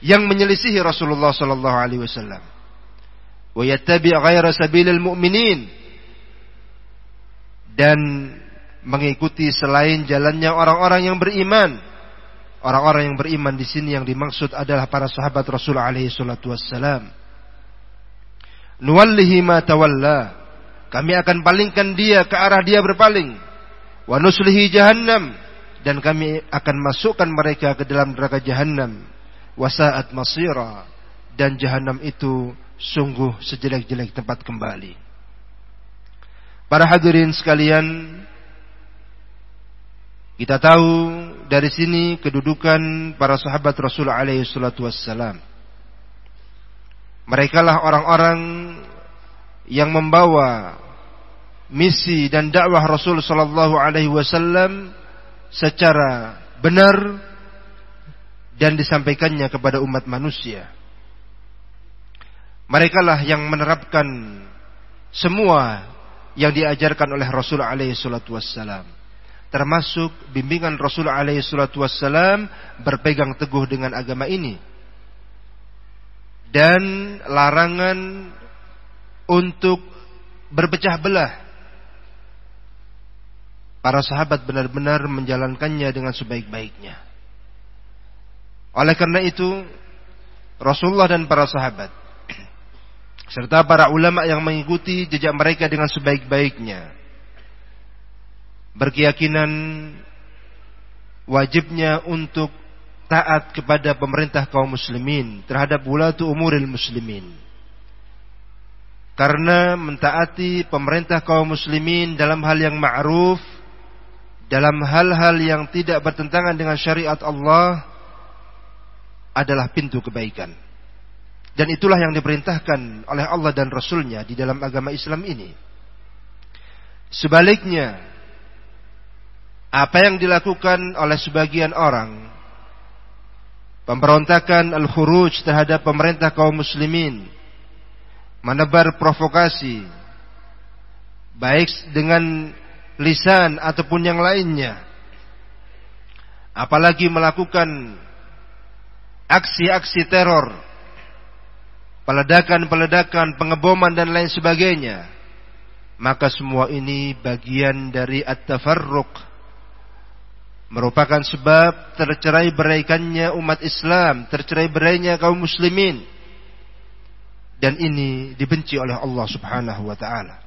yang menyelisihi Rasulullah sallallahu alaihi wasallam. Wa yattabi' ghaira sabilil mu'minin. Dan mengikuti selain jalannya orang-orang yang beriman. Orang-orang yang beriman di sini yang dimaksud adalah para sahabat Rasul alaihi salatu wassalam. Nuwallihi ma tawalla. Kami akan palingkan dia ke arah dia berpaling. Wa nuslihi jahannam dan kami akan masukkan mereka ke dalam neraka jahannam. Wasaat masira dan jahannam itu sungguh sejelek-jelek tempat kembali. Para hadirin sekalian, kita tahu dari sini kedudukan para sahabat Rasul alaihi salatu wassalam. Mereka lah orang-orang yang membawa misi dan dakwah Rasul sallallahu alaihi wasallam secara benar dan disampaikannya kepada umat manusia. Mereka lah yang menerapkan semua yang diajarkan oleh Rasul alaihi salatu wassalam termasuk bimbingan Rasul alaihi salatu berpegang teguh dengan agama ini. Dan larangan untuk berpecah belah. Para sahabat benar-benar menjalankannya dengan sebaik-baiknya. Oleh karena itu Rasulullah dan para sahabat <clears throat> serta para ulama yang mengikuti jejak mereka dengan sebaik-baiknya berkeyakinan wajibnya untuk taat kepada pemerintah kaum muslimin terhadap wulatu umuril muslimin. Karena mentaati pemerintah kaum muslimin dalam hal yang ma'ruf, dalam hal-hal yang tidak bertentangan dengan syariat Allah adalah pintu kebaikan. Dan itulah yang diperintahkan oleh Allah dan Rasulnya di dalam agama Islam ini. Sebaliknya, apa yang dilakukan oleh sebagian orang? Pemberontakan al-khuruj terhadap pemerintah kaum muslimin. Menebar provokasi. Baik dengan lisan ataupun yang lainnya. Apalagi melakukan aksi-aksi teror. Peledakan-peledakan pengeboman dan lain sebagainya. Maka semua ini bagian dari at-tafarruq merupakan sebab tercerai beraikannya umat Islam, tercerai berainya kaum muslimin. Dan ini dibenci oleh Allah Subhanahu wa taala.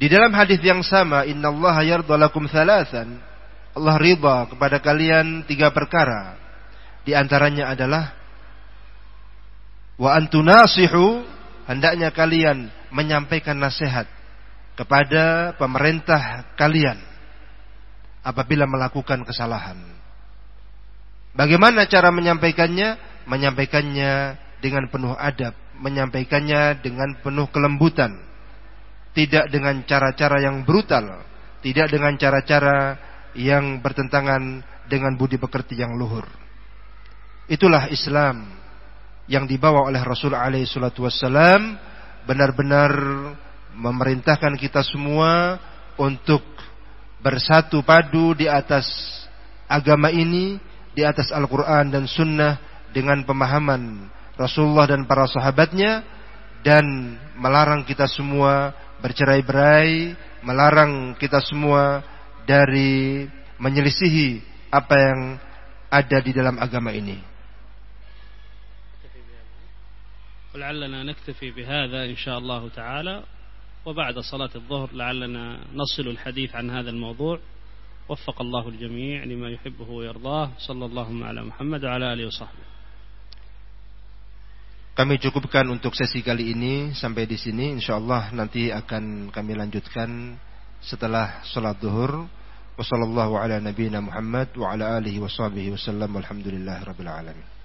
Di dalam hadis yang sama, Inna Allah yardha lakum thalathan. Allah ridha kepada kalian tiga perkara. Di antaranya adalah wa antunasihu hendaknya kalian menyampaikan nasihat kepada pemerintah kalian apabila melakukan kesalahan. Bagaimana cara menyampaikannya? Menyampaikannya dengan penuh adab, menyampaikannya dengan penuh kelembutan, tidak dengan cara-cara yang brutal, tidak dengan cara-cara yang bertentangan dengan budi pekerti yang luhur. Itulah Islam yang dibawa oleh Rasul alaihi salatu wassalam benar-benar memerintahkan kita semua untuk bersatu padu di atas agama ini, di atas Al-Quran dan Sunnah dengan pemahaman Rasulullah dan para sahabatnya dan melarang kita semua bercerai-berai, melarang kita semua dari menyelisihi apa yang ada di dalam agama ini. ولعلنا نكتفي بهذا إن شاء الله تعالى وبعد صلاة الظهر لعلنا نصل الحديث عن هذا الموضوع وفق الله الجميع لما يحبه ويرضاه صلى الله على محمد وعلى آله وصحبه Kami cukupkan untuk sesi kali ini sampai di sini. Insyaallah nanti akan kami lanjutkan setelah sholat duhur. Wassalamualaikum warahmatullahi wabarakatuh. Wa ala alihi wa sahbihi wasallam. Alhamdulillah rabbil alamin.